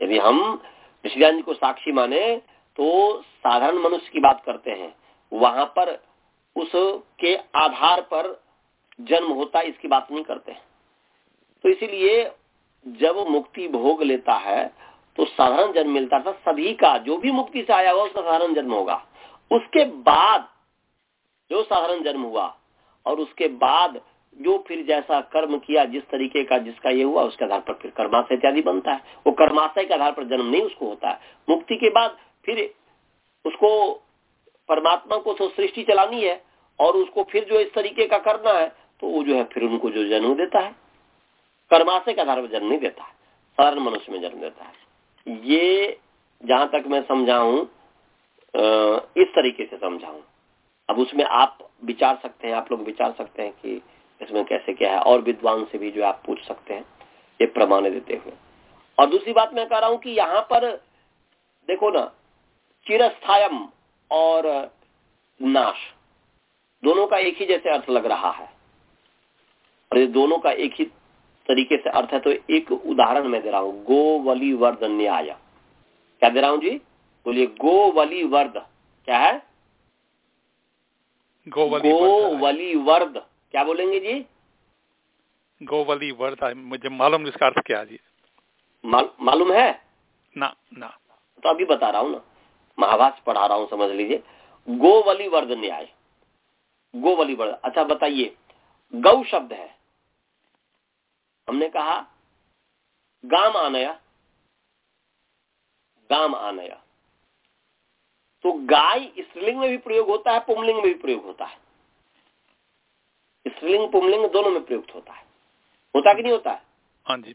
यदि हम ऋषिदान जी को साक्षी माने तो साधारण मनुष्य की बात करते हैं। वहाँ पर उसके आधार पर जन्म होता, इसकी बात नहीं करते हैं। तो इसीलिए जब मुक्ति भोग लेता है तो साधारण जन्म मिलता था सभी का, जो भी मुक्ति से आया हुआ, उसका साधारण जन्म होगा। उसके बाद जो साधारण जन्म हुआ, और उसके बाद जो फिर जैसा कर्म किया, जिस तरीके का जिसका ये हुआ, उसके आधार पर फिर कर्माशय इत्यादि बनता है। वो कर्माशय के आधार पर जन्म नहीं, उसको होता है। मुक्ति के बाद फिर उसको परमात्मा को सृष्टि चलानी है, और उसको फिर जो इस तरीके का करना है तो वो जो है, फिर उनको जो जन्म देता है। कर्माशय के आधार पर जन्म नहीं देता है, साधारण मनुष्य में जन्म देता है। ये जहाँ तक मैं समझाऊं इस तरीके से समझाऊं। अब उसमें आप विचार सकते हैं, आप लोग विचार सकते हैं कि इसमें कैसे क्या है, और विद्वान से भी जो आप पूछ सकते हैं, ये प्रमाण देते हुए। और दूसरी बात मैं कह रहा हूँ कि यहाँ पर, देखो ना, चिरस्थायम और नाश, दोनों का एक ही जैसे अर्थ लग रहा है। और ये दोनों का एक ही तरीके से अर्थ है तो एक उदाहरण मैं दे रहा हूँ गोवली वर्द न्याय क्या दे रहा हूँ जी? बोलिए गोवली वर्द क्या है? गोवली गोवली वर्द क्या बोलेंगे जी? गोवली वर्द मुझे मालूम इसका अर्थ क्या है जी। माल, मालूम है? ना ना। तो अभी बता रहा हूँ ना। महाभाष पढ़ा रहा हूँ समझ लीजिए। गोवली वर्द न्याय गोवली वर्द अच्छा बताइए। गौ शब्द है। हमने कहा गाम आनया गाम आनया। तो गाय स्त्रीलिंग में भी प्रयोग होता है पुमलिंग में भी प्रयोग होता है। स्त्रीलिंग पुमलिंग दोनों में प्रयुक्त होता है। होता कि नहीं होता है? हाँ जी।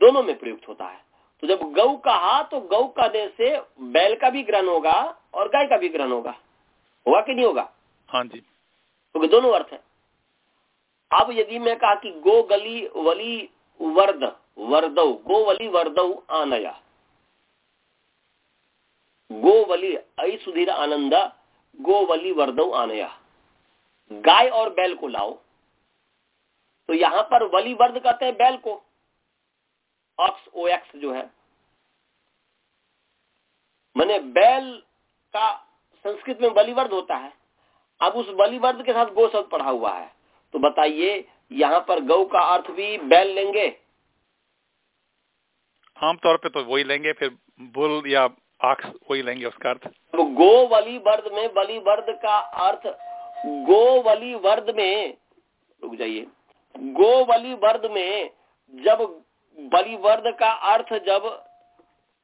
दोनों में प्रयुक्त होता है। तो जब गौ कहा तो गौ कहने से बैल का भी ग्रहण होगा और गाय का भी ग्रहण होगा। होगा कि नहीं होगा? हाँ जी। क्योंकि तो दोनों अर्थ है। अब यदि मैं कहा कि गो गली वली वर्द, वर्दौ, गो वली वर्दौ आनया। गोवली ऐ सुधीर आनंद गोवली वर्दौ आनया। गाय और बैल को लाओ। तो यहाँ पर वली वर्द कहते हैं बैल को। ऑक्स ओ एक्स जो है। मैंने बैल का संस्कृत में बलिवर्द होता है। अब उस बलिवर्द के साथ गो शब्द पढ़ा हुआ है। तो बताइए यहाँ पर गौ का अर्थ भी बैल लेंगे? आमतौर पे तो वही लेंगे फिर बुल या आक्स वही लेंगे उसका अर्थ। तो गो बलि वर्द में बलि वर्द का अर्थ गो बलि वर्द में रुक जाइए गो बलि वर्द में जब बलिवर्द का अर्थ जब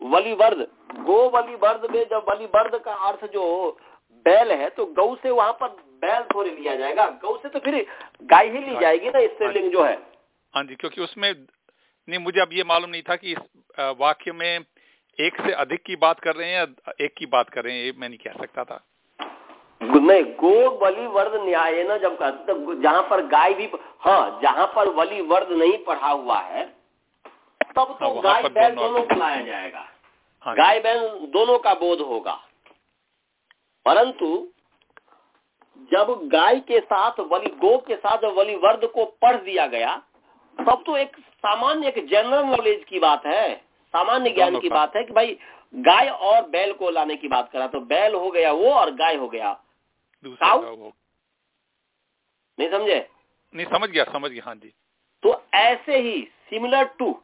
बलिवर्द गो बलिवर्द में जब बलिवर्द का अर्थ जो बैल है तो गौ से वहाँ पर बैल थोड़ी लिया जाएगा। गौ से तो फिर गाय ही ली जाएगी ना स्त्रीलिंग जो। है। हाँ जी क्योंकि उसमें नहीं मुझे अब ये मालूम नहीं था कि इस वाक्य में एक से अधिक की बात कर रहे हैं या एक की बात कर रहे हैं ये मैं नहीं कह सकता था। नहीं गो बलि वर्द न्याय ना जब कहते तो जहाँ पर गाय भी हाँ जहाँ पर बलि वर्द नहीं पढ़ा हुआ है तब तो हाँ, गाय बैल दोनों को लाया जाएगा। हाँ, गाय बैल दोनों का बोध होगा। परंतु जब गाय के साथ बलि गो के साथ बलि वर्द को पढ़ दिया गया तब तो एक सामान्य एक जनरल नॉलेज की बात है। सामान्य ज्ञान की बात है कि भाई गाय और बैल को लाने की बात करा तो बैल हो गया वो और गाय हो गया। नहीं समझे? नहीं समझ गया समझ गया हाँ जी। तो ऐसे ही सिमिलर टू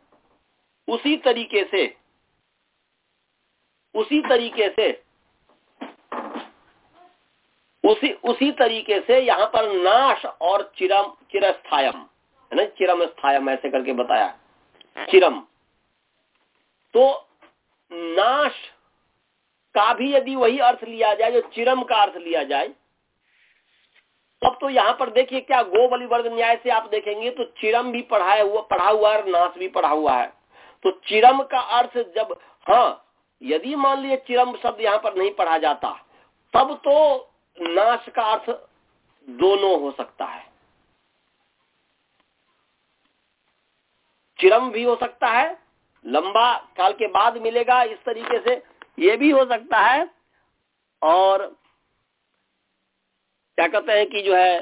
उसी तरीके से उसी तरीके से उसी उसी तरीके से यहाँ पर नाश और चिरम, चिरस्थायम, है ना? चिरम स्थायम ऐसे करके बताया। चिरम। तो नाश का भी यदि वही अर्थ लिया जाए, जो चिरम का अर्थ लिया जाए, तब तो यहाँ पर देखिए क्या गो बलिवर्ग न्याय से आप देखेंगे तो चिरम भी पढ़ाया हुआ, पढ़ा हुआ है नाश भी पढ़ा हुआ है। तो चिरम का अर्थ जब हाँ यदि मान लीजिए चिरम शब्द यहाँ पर नहीं पढ़ा जाता, तब तो नाश का अर्थ दोनों हो सकता है। चिरम भी हो सकता है, लंबा काल के बाद मिलेगा इस तरीके से, ये भी हो सकता है। और क्या कहते हैं कि जो है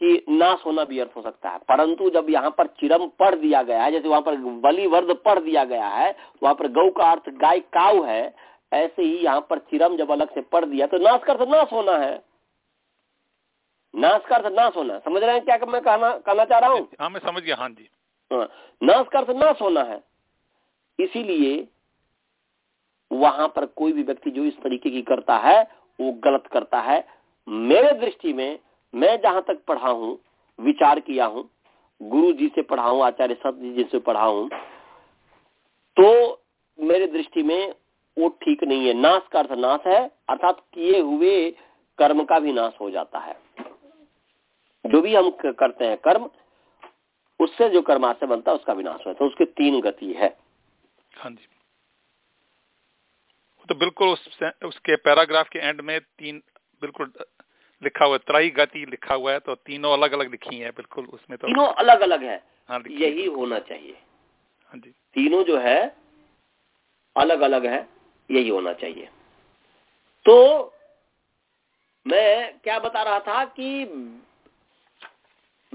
कि नाश होना भी अर्थ हो सकता है। परंतु जब यहाँ पर चिरम पढ़ दिया गया है, जैसे वहाँ पर बलि वर्द पढ़ दिया गया है, वहाँ पर गौ का अर्थ गाय काव है, ऐसे ही यहाँ पर चिरम जब अलग से पढ़ दिया तो नाश का अर्थ नाश होना है। नाश का अर्थ नाश होना समझ रहे हैं क्या मैं कहना कहना चाह रहा हूँ? हाँ मैं समझ गया हाँ जी। नाश का अर्थ नाश होना है। इसीलिए वहाँ पर कोई भी व्यक्ति जो इस तरीके की करता है वो गलत करता है। मेरे दृष्टि में मैं जहाँ तक पढ़ा हूँ विचार किया हूँ गुरु जी से पढ़ा हूँ आचार्य सत्य जी से पढ़ा हूँ तो मेरे दृष्टि में वो ठीक नहीं है। नाश का अर्थ नाश है अर्थात किए हुए कर्म का भी नाश हो जाता है। जो भी हम करते हैं कर्म उससे जो कर्माशय बनता है उसका विनाश होता है। तो उसके तीन गति है। हाँ जी। तो बिल्कुल उस, उसके पैराग्राफ के एंड में तीन बिल्कुल लिखा हुआ त्रयी गति लिखा हुआ है तो तीनों अलग अलग लिखी है बिल्कुल उसमें तो। तीनों अलग अलग है हाँ यही होना चाहिए। हाँ जी। तीनों जो है अलग अलग है यही होना चाहिए। तो मैं क्या बता रहा था कि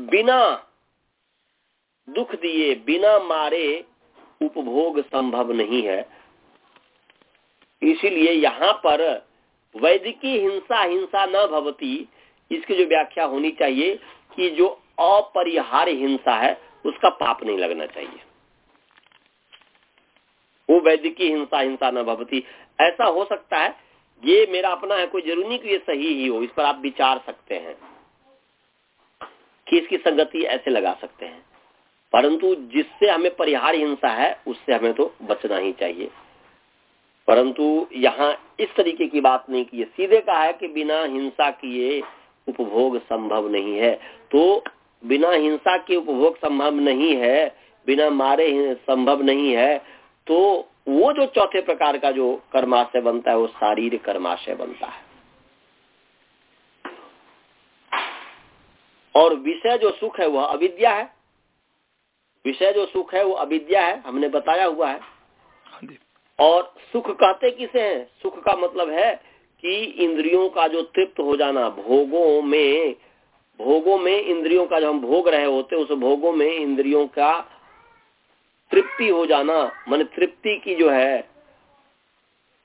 बिना दुख दिए, बिना मारे उपभोग संभव नहीं है। इसीलिए यहाँ पर वैदिकी हिंसा हिंसा न भवती, इसकी जो व्याख्या होनी चाहिए कि जो अपरिहार्य हिंसा है, उसका पाप नहीं लगना चाहिए। वो वैदिकी हिंसा हिंसा न भवती। ऐसा हो सकता है, ये मेरा अपना है, कोई ज़रूरी नहीं कि ये सही ही हो, इस पर आप विचार सकते हैं। कि इसकी संगति ऐसे लगा सकते हैं। परंतु जिससे हमें परिहार हिंसा है, उससे हमें तो बचना ही चाहिए। परंतु यहाँ इस तरीके की बात नहीं की है। सीधे कहा है कि बिना हिंसा किए उपभोग संभव नहीं है। तो बिना हिंसा के उपभोग संभव नहीं है, बिना मारे संभव नहीं है तो वो जो चौथे प्रकार का जो कर्माशय बनता है, वो शारीरिक कर्माशय बनता है। और विषय जो सुख है वह अविद्या है। विषय जो सुख है वो अविद्या है हमने बताया हुआ है। हाँ और सुख कहते किसे हैं? सुख का मतलब है कि इंद्रियों का जो तृप्त हो जाना भोगों में भोगों में इंद्रियों का जो हम भोग रहे होते उस भोगों में इंद्रियों का तृप्ति हो जाना मन तृप्ति की जो है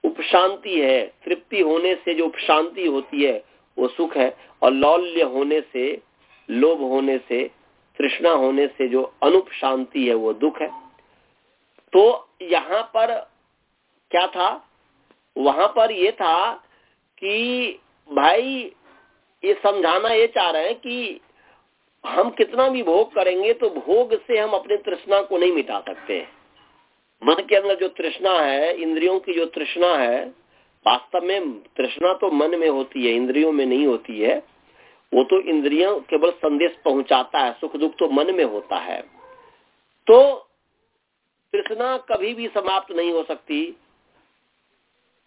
उपशांति है। तृप्ति होने से जो उपशांति होती है वो सुख है। और लौल्य होने से लोभ होने से, तृष्णा होने से जो अनुप शांति है वो दुख है। तो यहाँ पर क्या था? वहाँ पर ये था कि भाई, ये समझाना ये चाह रहे हैं कि हम कितना भी भोग करेंगे तो भोग से हम अपनी तृष्णा को नहीं मिटा सकते। मन के अंदर जो तृष्णा है, इंद्रियों की जो तृष्णा है, वास्तव में तृष्णा तो मन में होती है, इंद्रियों में नहीं होती है। वो तो इंद्रियों केवल संदेश पहुंचाता है सुख दुख तो मन में होता है। तो तृष्णा कभी भी समाप्त नहीं हो सकती,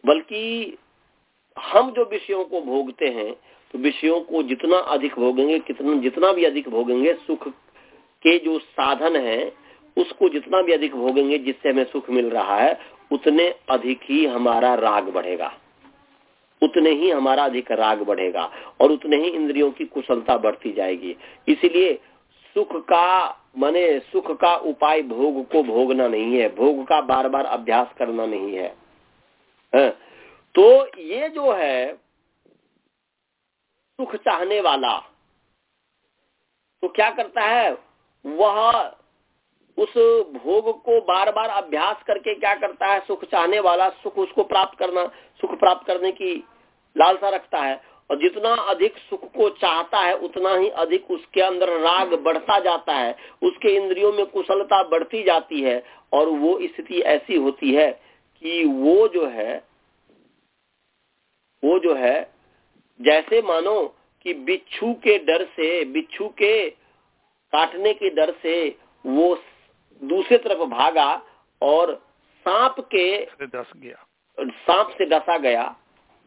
बल्कि हम जो विषयों को भोगते हैं तो विषयों को जितना अधिक भोगेंगे, कितना, जितना भी अधिक भोगेंगे, सुख के जो साधन है, उसको जितना भी अधिक भोगेंगे जिससे हमें सुख मिल रहा है, उतने अधिक ही हमारा राग बढ़ेगा। उतने ही हमारा अधिक राग बढ़ेगा और उतने ही इंद्रियों की कुशलता बढ़ती जाएगी। इसीलिए सुख का माने सुख का उपाय भोग को भोगना नहीं है। भोग का बार बार अभ्यास करना नहीं है, है? तो ये जो है सुख चाहने वाला तो क्या करता है? वह उस भोग को बार बार अभ्यास करके क्या करता है? सुख चाहने वाला सुख उसको प्राप्त करना, सुख प्राप्त करने की लालसा रखता है। और जितना अधिक सुख को चाहता है, उतना ही अधिक उसके अंदर राग बढ़ता जाता है। उसके इंद्रियों में कुशलता बढ़ती जाती है और वो स्थिति ऐसी होती है कि वो जो है, वो जो है, जैसे मानो कि बिच्छू के डर से, बिच्छू के काटने के डर से वो दूसरे तरफ़ भागा और सांप के दस गया। सांप से डसा गया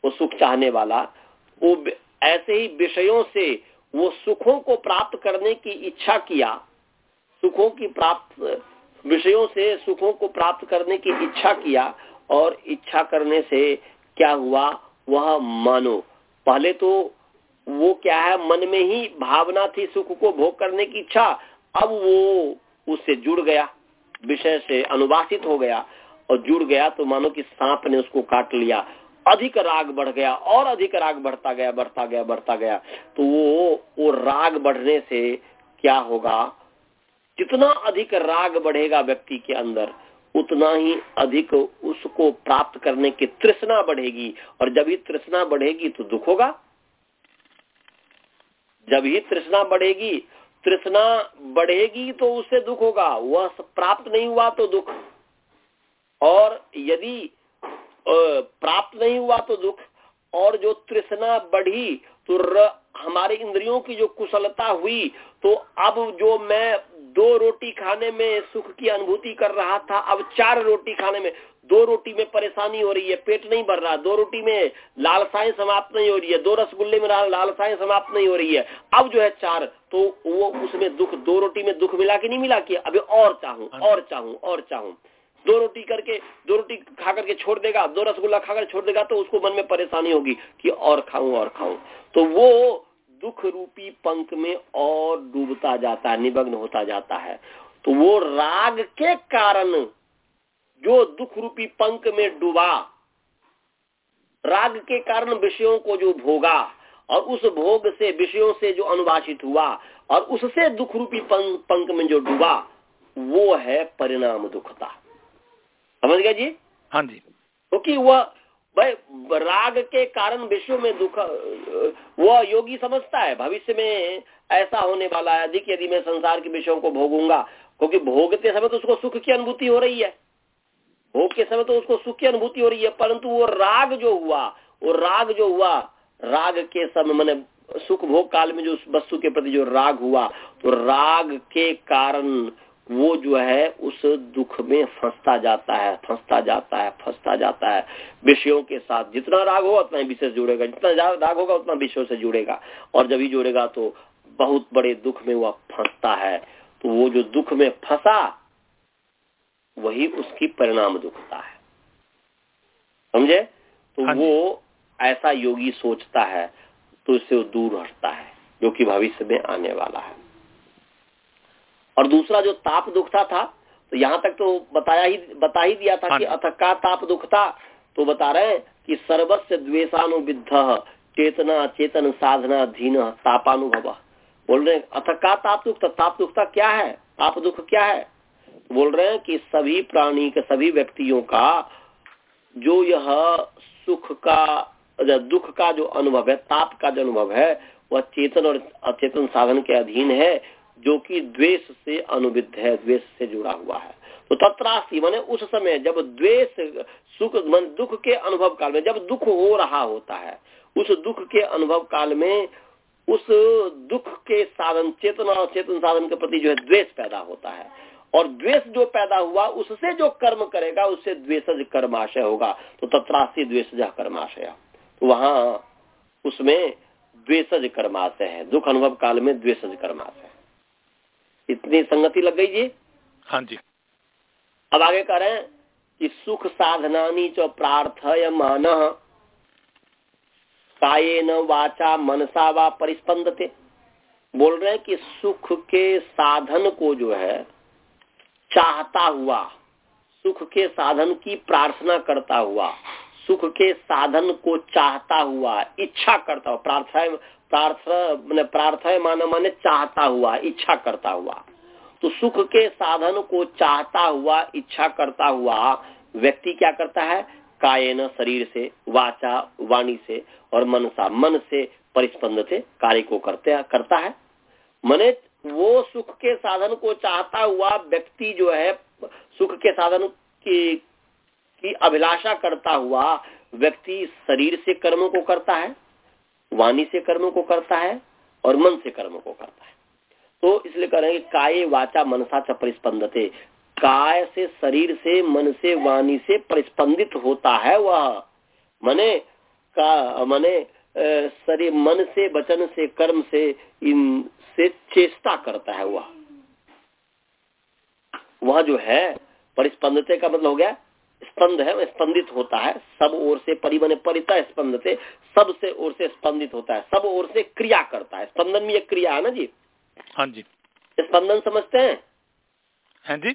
वो सुख चाहने वाला। वो ऐसे ही विषयों से वो सुखों को प्राप्त करने की इच्छा किया। सुखों की प्राप्त विषयों से सुखों को प्राप्त करने की इच्छा किया और इच्छा करने से क्या हुआ? वह मानो। पहले तो वो क्या है? मन में ही भावना थी सुख को भोग करने की इच्छा। अब वो उससे जुड़ गया, विषय से अनुवासित हो गया और जुड़ गया तो मानो कि सांप ने उसको काट लिया। अधिक राग बढ़ गया और अधिक राग बढ़ता गया बढ़ता गया बढ़ता गया। तो वो वो राग बढ़ने से क्या होगा? जितना अधिक राग बढ़ेगा व्यक्ति के अंदर, उतना ही अधिक उसको प्राप्त करने की तृष्णा बढ़ेगी। और जब ही तृष्णा बढ़ेगी तो दुख होगा। जब ही तृष्णा बढ़ेगी तृष्णा बढ़ेगी तो उससे दुख होगा, वह प्राप्त नहीं हुआ तो दुख। और यदि प्राप्त नहीं हुआ तो दुख, और जो तृष्णा बढ़ी तो र, हमारे इंद्रियों की जो कुशलता हुई तो अब जो मैं दो रोटी खाने में सुख की अनुभूति कर रहा था अब चार रोटी खाने में दो रोटी में परेशानी हो रही है पेट नहीं भर रहा दो रोटी में लालसाएँ समाप्त नहीं हो रही है दो रसगुल्ले में लालसाएँ समाप्त नहीं हो रही है अब जो है चार तो वो उसमें दुख दो रोटी में दुख मिला कि नहीं मिला कि अभी और चाहूँ और चाहूँ और चाहूँ। दो रोटी करके, दो रोटी खा करके छोड़ देगा, दो रसगुल्ला खाकर छोड़ देगा तो उसको मन में परेशानी होगी कि और खाऊं और खाऊं। तो वो दुख रूपी पंख में और डूबता जाता है, निमग्न होता जाता है। तो वो राग के कारण जो दुख रूपी पंख में डूबा, राग के कारण विषयों को जो भोगा, और उस भोग से, विषयों से जो अनुवासित हुआ, और उससे दुख रूपी पंख में जो डूबा, वो है परिणाम दुखता। समझ गया जी? हाँ जी। क्योंकि वह भाई राग के कारण विश्व में दुख वह योगी समझता है भविष्य में ऐसा होने वाला है अधिक यदि मैं संसार के विषयों को भोगूँगा क्योंकि भोगते समय तो उसको सुख की अनुभूति हो रही है। भोग के समय तो उसको सुख की अनुभूति हो रही है परंतु वो राग जो हुआ वो राग जो हुआ राग के समय मैंने सुख भोग काल में जो वस्तु के प्रति जो राग हुआ तो राग के कारण वो जो है उस दुख में फंसता जाता है फंसता जाता है फंसता जाता है। विषयों के साथ जितना राग होगा उतना विषय से जुड़ेगा। जितना राग होगा उतना विषयों से जुड़ेगा। और जब ही जुड़ेगा तो बहुत बड़े दुख में वह फंसता है। तो वो जो दुख में फंसा वही उसकी परिणाम दुखता है। समझे? तो हाँ वो ऐसा योगी सोचता है तो इससे वो दूर हटता है जो कि भविष्य में आने वाला है। और दूसरा जो ताप दुखता था तो यहाँ तक तो बताया ही बता ही दिया था हाँ कि अथका ताप दुखता तो बता रहे हैं कि सर्वस्व द्वेशानुविद्ध चेतना चेतन साधना धीन तापानुभव। बोल रहे हैं अथ का ताप दुख ताप दुखता क्या है? ताप दुख क्या है? बोल रहे हैं कि सभी प्राणी के सभी व्यक्तियों का जो यह सुख का दुख का जो अनुभव है ताप का जो अनुभव है वह चेतन और अचेतन साधन के अधीन है जो कि द्वेष से अनुविध है, द्वेष से जुड़ा हुआ है। तो तत्रासी, मैंने उस समय जब द्वेष, सुख, मन, दुख के अनुभव काल में जब दुख हो रहा होता है, उस दुख के अनुभव काल में उस दुख के साधन, चेतन और चेतन साधन के प्रति जो है द्वेष पैदा होता है। और द्वेष जो पैदा हुआ, उससे जो कर्म करेगा, उससे द्वेषज कर्माशय होगा। तो तत्रासी द्वेषज कर्माशय। तो वहाँ उसमें द्वेषज कर्माशय है। दुख अनुभव काल में द्वेषज कर्माशय इतनी संगति लग गई जी। हाँ जी। अब आगे कह रहे हैं कि सुख साधना च प्रार्थय मान। काये न वाचा मनसा व परिस्पंदते। बोल रहे हैं कि सुख के साधन को जो है चाहता हुआ सुख के साधन की प्रार्थना करता हुआ सुख के साधन को चाहता हुआ इच्छा करता हुआ प्रार्थना प्रार्थना, माना माने चाहता हुआ, इच्छा करता हुआ। तो सुख के साधन को चाहता हुआ, इच्छा करता हुआ व्यक्ति क्या करता है? कायन शरीर से, वाचा, वाणी से और मन सा, मन से परिस्पंद से कार्य को करते करता है। मने वो सुख के साधन को चाहता हुआ व्यक्ति जो है, सुख के साधन की की अभिलाषा करता हुआ व्यक्ति शरीर से कर्मों को करता है। वाणी से कर्मों को करता है और मन से कर्म को करता है। तो इसलिए कह रहे हैं काय वाचा मनसा च परिस्पंदते। काय से शरीर से, मन से, वाणी से परिस्पंदित होता है वह। मने का, मने शरीर, मन से, वचन से, कर्म से, इन से चेष्टा करता है वह। वह जो है, परिस्पंदते का मतलब हो गया स्पंद है स्पंदित होता है। सब ओर से परिवने परिता स्पंदते सबसे ओर से स्पंदित होता है। सब ओर से क्रिया करता है। स्पंदन में एक क्रिया है ना जी? हाँ जी। स्पंदन समझते हैं? हाँ जी?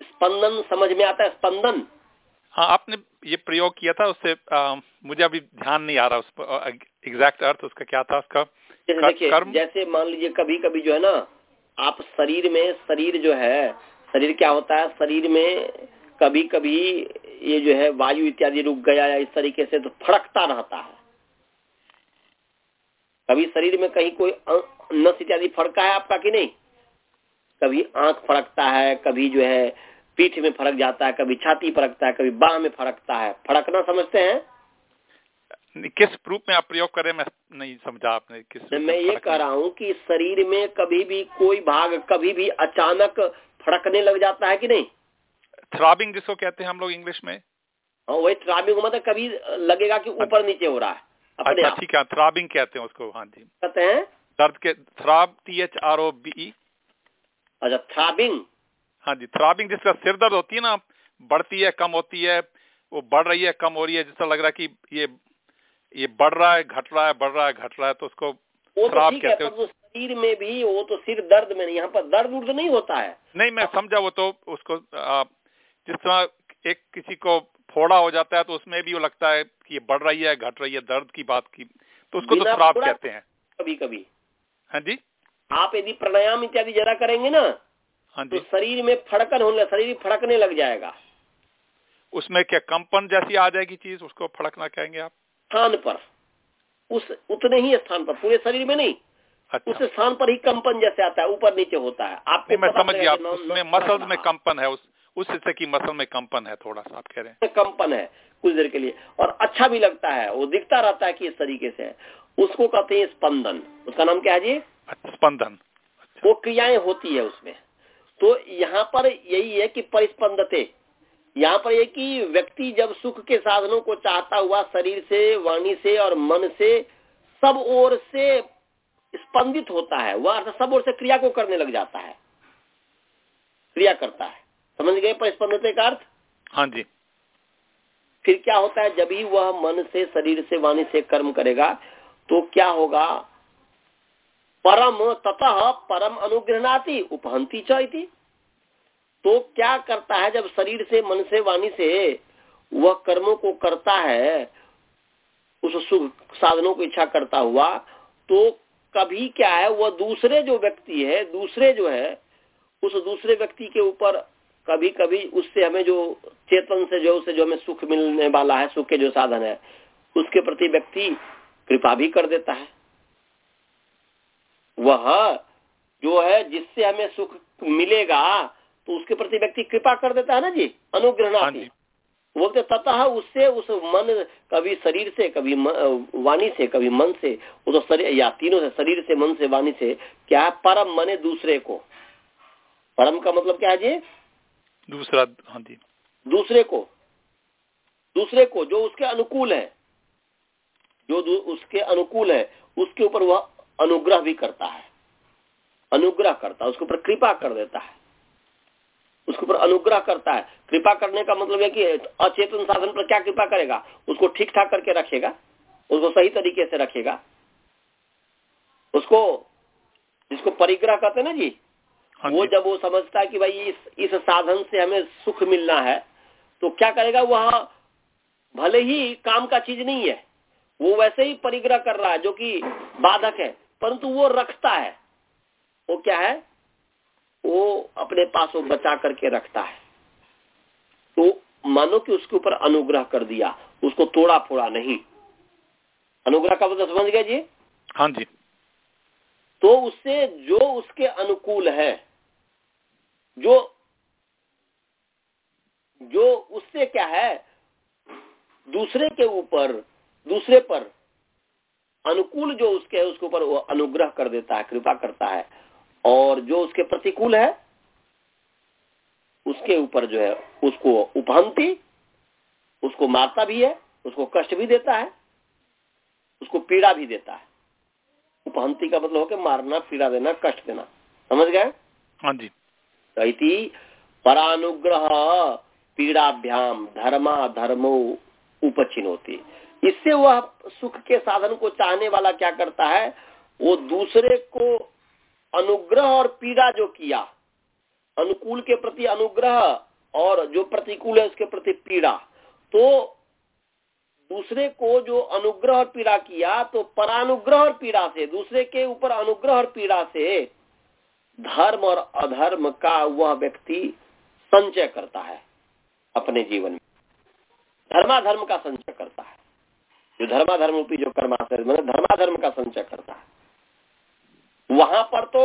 स्पंदन समझ में आता है? स्पंदन? हाँ आपने ये प्रयोग किया था उससे आ, मुझे अभी ध्यान नहीं आ रहा उस एग्जैक्ट अर्थ उसका क्या था उसका? देखिए जैसे मान लीजिए कभी कभी जो है ना आप शरीर में शरीर जो है शरीर क्या होता है? शरीर में कभी कभी ये जो है वायु इत्यादि रुक गया या इस तरीके से तो फड़कता रहता है। कभी शरीर में कहीं कोई नस इत्यादि फड़का है आपका कि नहीं? कभी आँख फड़कता है कभी जो है पीठ में फड़क जाता है कभी छाती फड़कता है कभी बाह में फड़कता है। फड़कना समझते हैं? किस रूप में आप प्रयोग करें मैं नहीं समझा आपने किस मैं ये कह रहा हूँ कि शरीर में कभी भी कोई भाग कभी भी अचानक फड़कने लग जाता है कि नहीं? थ्रॉबिंग जिसको कहते हैं हम लोग इंग्लिश में। हाँ वही थ्रॉबिंग मतलब कभी लगेगा कि ऊपर अच्छा। नीचे हो रहा है अच्छा ठीक है थ्रॉबिंग कहते हैं उसको हाँ जी। कहते हैं? दर्द के throb T H R O B अच्छा थ्रॉबिंग हाँ जी थ्रॉबिंग जिसका सिर दर्द होती है ना बढ़ती है कम होती है वो बढ़ रही है कम हो रही है जिससे लग रहा है कि ये ये बढ़ रहा है घट रहा है बढ़ रहा है घट रहा है तो उसको थ्रॉब तो कहते हैं। शरीर में भी वो तो सिर दर्द में नहीं यहाँ पर दर्द उर्द नहीं होता है। नहीं मैं समझा वो तो उसको जिस तरह एक किसी को फोड़ा हो जाता है तो उसमें भी वो लगता है कि ये बढ़ रही है घट रही है दर्द की बात की। तो उसको तो श्राप कहते हैं। कभी कभी। हाँ जी? आप यदि प्राणायाम इत्यादि जरा करेंगे ना हाँ जी। तो शरीर में फड़कन होने शरीर फड़कने लग जाएगा। उसमें क्या कंपन जैसी आ जाएगी चीज़ उसको फड़कना कहेंगे आप? स्थान पर। उस उतने ही स्थान पर पूरे शरीर में नहीं। अच्छा। उस स्थान पर ही कंपन जैसे आता है ऊपर नीचे होता है। आपको मैं समझ गया उसमें मसल्स में कंपन है उस उस हिस्से की मसल में कंपन है थोड़ा सा आप कह रहे हैं। कंपन है कुछ देर के लिए। और अच्छा भी लगता है वो दिखता रहता है कि इस तरीके से उसको कहते हैं स्पंदन। उसका नाम क्या है जी? अच्छा, स्पंदन। अच्छा। वो क्रियाएँ होती है उसमें। तो यहाँ पर यही है कि परिस्पंदते। यहाँ पर ये कि व्यक्ति जब सुख के साधनों को चाहता हुआ शरीर से वाणी से और मन से सब ओर से स्पंदित होता है वह सब ओर से क्रिया को करने लग जाता है। क्रिया करता है। समझ गए परिस्पंदते का अर्थ? हाँ जी। फिर क्या होता है जब ही वह मन से शरीर से वाणी से कर्म करेगा तो क्या होगा? परम ततः परम अनुग्रहणाती उपहंती चौती तो क्या करता है जब शरीर से मन से वाणी से वह कर्मों को करता है उस सुख साधनों की इच्छा करता हुआ तो कभी क्या है वह दूसरे जो व्यक्ति है दूसरे जो है उस दूसरे व्यक्ति के ऊपर कभी कभी उससे हमें जो चेतन से जो उसे जो हमें सुख मिलने वाला है सुख के जो साधन है उसके प्रति व्यक्ति कृपा भी कर देता है। वह जो है जिससे हमें सुख मिलेगा तो उसके प्रति व्यक्ति कृपा कर देता है ना जी? अनुग्रहणा हाँ बोलते ततः उससे उस मन कभी शरीर से कभी वाणी से कभी मन से वो तो शरीर या तीनों से शरीर से मन से वाणी से क्या परम मने दूसरे को? परम का मतलब क्या है जी? दूसरा हाँ जी। दूसरे को दूसरे को जो उसके अनुकूल है, जो उसके अनुकूल है, उसके ऊपर वह अनुग्रह भी करता है। अनुग्रह करता है, उसके ऊपर कृपा कर देता है। उसके ऊपर अनुग्रह करता है। कृपा करने का मतलब है कि अचेतन साधन पर क्या कृपा करेगा? उसको ठीक ठाक करके रखेगा? उसको सही तरीके से रखेगा? उसको, जिसको परिग्रह कहते हैं ना जी वो जब वो समझता है कि भाई इस इस साधन से हमें सुख मिलना है तो क्या करेगा वह भले ही काम का चीज़ नहीं है वो वैसे ही परिग्रह कर रहा है जो कि बाधक है परंतु वो रखता है। वो क्या है? वो अपने पास वो बचा करके रखता है। तो मानो कि उसके ऊपर अनुग्रह कर दिया उसको तोड़ा फोड़ा नहीं। अनुग्रह का मतलब समझ गया जी? हाँ जी। तो उससे जो उसके अनुकूल है जो जो उससे क्या है, दूसरे के ऊपर, दूसरे पर अनुकूल जो उसके है, उसके ऊपर वो अनुग्रह कर देता है, कृपा करता है। और जो उसके प्रतिकूल है, उसके ऊपर जो है, उसको उपहंती, उसको मारता भी है, उसको कष्ट भी देता है, उसको पीड़ा भी देता है। उपहंती का मतलब हो कि मारना, पीड़ा देना, कष्ट देना। समझ गए? हाँ जी। परानुग्रह पीड़ाभ्याम धर्मा धर्मो उपचिनोती। इससे वह सुख के साधन को चाहने वाला क्या करता है? वो दूसरे को अनुग्रह और पीड़ा जो किया, अनुकूल के प्रति अनुग्रह और जो प्रतिकूल है उसके प्रति पीड़ा तो दूसरे को जो अनुग्रह और पीड़ा किया तो परानुग्रह और पीड़ा से, दूसरे के ऊपर अनुग्रह और पीड़ा से धर्म और अधर्म का वह व्यक्ति संचय करता है अपने जीवन में धर्माधर्म का संचय करता है जो धर्माधर्म रूपी जो कर्माशय मतलब धर्माधर्म का संचय करता है वहाँ पर तो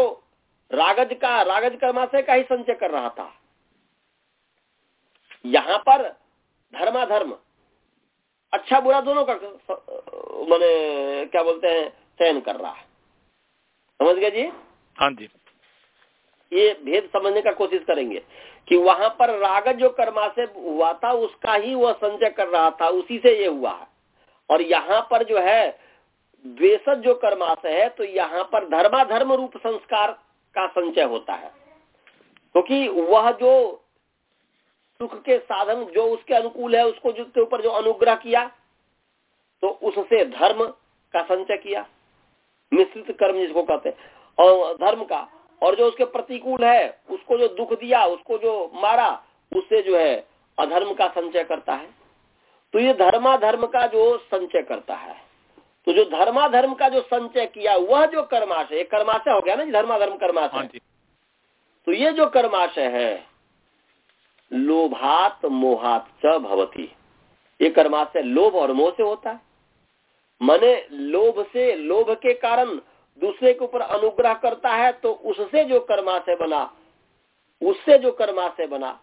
रागज का रागज कर्माशय का ही संचय कर रहा था यहाँ पर धर्माधर्म अच्छा बुरा दोनों का मैंने क्या बोलते हैं चयन कर रहा है समझ गए जी हाँ जी ये भेद समझने का कोशिश करेंगे कि वहाँ पर रागज जो कर्मा से हुआ था, उसका ही वह संचय कर रहा था, उसी से ये हुआ है। और यहाँ पर जो है द्वेषज जो कर्माशय है तो यहाँ पर धर्माधर्म रूप संस्कार का संचय होता है। क्योंकि तो वह जो सुख के साधन, जो उसके अनुकूल है, उसको जिसके ऊपर जो अनुग्रह किया तो उससे धर्म का संचय किया। मिश्रित कर्म जिसको कहते हैं, और धर्म का। और जो उसके प्रतिकूल है उसको जो दुख दिया उसको जो मारा उससे जो है अधर्म का संचय करता है। तो ये धर्माधर्म का जो संचय करता है तो जो धर्माधर्म का जो संचय किया वह जो कर्माशय कर्माशय हो गया ना धर्माधर्म कर्माशय? हाँ तो ये जो कर्माशय है लोभात मोहात च भवती। ये कर्माशय लोभ और मोह से होता है। मने लोभ से लोभ के कारण दूसरे के ऊपर अनुग्रह करता है तो उससे जो कर्माशय बना, उससे जो कर्माशय बना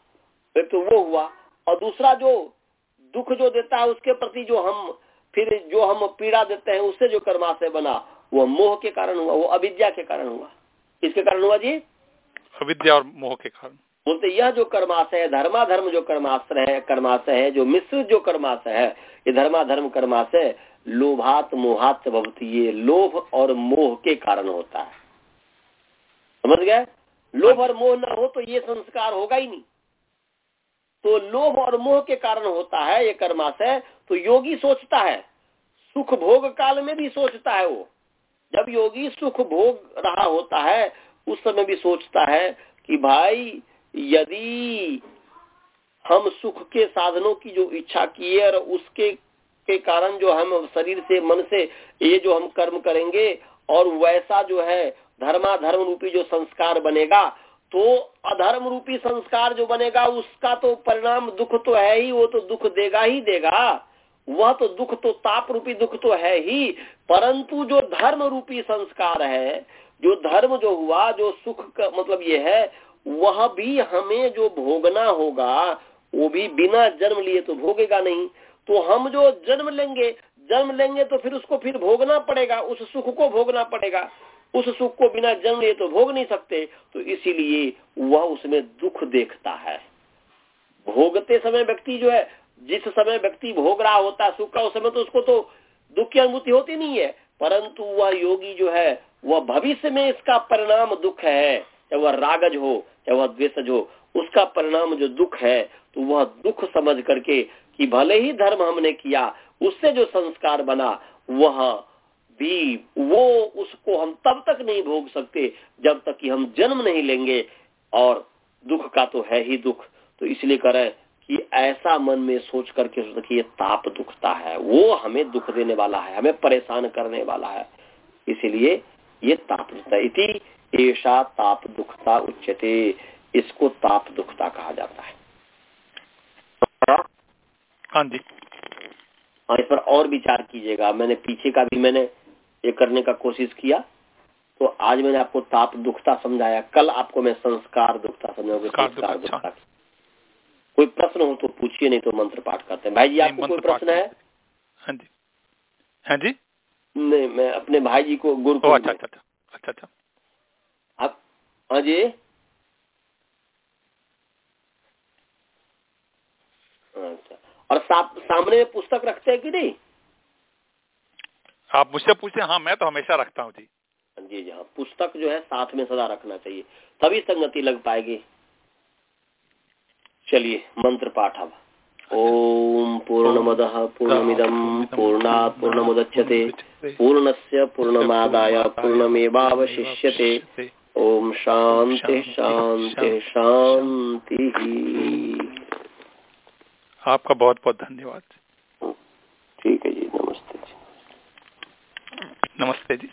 एक तो वो हुआ। और दूसरा जो दुख जो देता है, उसके प्रति जो हम, फिर जो हम पीड़ा देते हैं, उससे जो कर्माशय बना, वो मोह के कारण हुआ, वो अविद्या के कारण हुआ। इसके कारण हुआ जी? अविद्या और मोह के कारण। बोलते, यह जो कर्माशय है, धर्माधर्म जो कर्माशय है कर्माशय है, जो मिश्र जो कर्माशय है, ये धर्माधर्म कर्माशय लोभात मोहात भवती। ये लोभ और मोह के कारण होता है। समझ गए? लोभ और मोह न हो तो ये संस्कार होगा ही नहीं। तो लोभ और मोह के कारण होता है ये कर्माशय तो योगी सोचता है। सुख भोग काल में भी सोचता है वो। जब योगी सुख भोग रहा होता है, उस समय भी सोचता है कि भाई यदि हम सुख के साधनों की जो इच्छा की है और उसके के कारण जो हम शरीर से, मन से ये जो हम कर्म करेंगे और वैसा जो है धर्मा धर्म रूपी जो संस्कार बनेगा तो अधर्म रूपी संस्कार जो बनेगा, उसका तो परिणाम दुख तो है ही, वो तो दुख देगा ही देगा। वह तो दुख तो ताप रूपी दुख तो है ही, परंतु जो धर्म रूपी संस्कार है, जो धर्म जो हुआ, जो सुख का मतलब ये है वह भी हमें जो भोगना होगा, वो भी बिना जन्म लिए तो भोगेगा नहीं। तो हम जो जन्म लेंगे जन्म लेंगे तो फिर उसको फिर भोगना पड़ेगा, उस सुख को भोगना पड़ेगा। उस सुख को बिना जन्म लिए तो भोग नहीं सकते। तो इसीलिए वह उसमें दुख देखता है। भोगते समय व्यक्ति जो है, जिस समय व्यक्ति भोग रहा होता है सुख का उस समय तो उसको तो दुख की अनुभूति होती नहीं है। परंतु वह योगी जो है, वह भविष्य में इसका परिणाम दुख है। चाहे वह रागज हो, चाहे वह द्वेषज हो, उसका परिणाम जो दुख है तो वह दुख समझ करके कि भले ही धर्म हमने किया, उससे जो संस्कार बना, वह भी वो उसको हम तब तक नहीं भोग सकते जब तक कि हम जन्म नहीं लेंगे और दुख का तो है ही दुख। तो इसलिए करें कि ऐसा मन में सोच करके ये ताप दुखता है, वो हमें दुख देने वाला है, हमें परेशान करने वाला है। इसीलिए ये ताप दुखता इति ऐसा ताप दुखता उच्चते इसको ताप दुखता कहा जाता है। हाँ जी। हाँ इस पर और विचार कीजिएगा। मैंने पीछे का भी मैंने ये करने का कोशिश किया। तो आज मैंने आपको ताप दुखता समझाया। कल आपको मैं संस्कार दुखता समझाऊँगा संस्कार दुखता अच्छा। कोई प्रश्न हो तो पूछिए नहीं तो मंत्र पाठ करते हैं। भाई जी आपको कोई प्रश्न है? हाँ जी। हाँ जी? नहीं मैं अपने भाई जी को गुरु को अच्छा अच्छा अच्छा। अच्छा आप हाँ जी। अच्छा। और सामने में पुस्तक रखते हैं कि नहीं? आप मुझसे पूछते हाँ मैं तो हमेशा रखता हूँ जी। जी जी हाँ। पुस्तक जो है साथ में सदा रखना चाहिए। तभी संगति लग पाएगी। चलिए मंत्र पाठ अब। ओम पूर्णमद पूर्णमिदम पूर्णात् पूर्णमुदच्यते पूर्णस्य पूर्णमादाय पूर्णमेवावशिष्यते। ओम शांति शांति शांति आपका बहुत बहुत धन्यवाद। ठीक है जी नमस्ते जी। नमस्ते जी।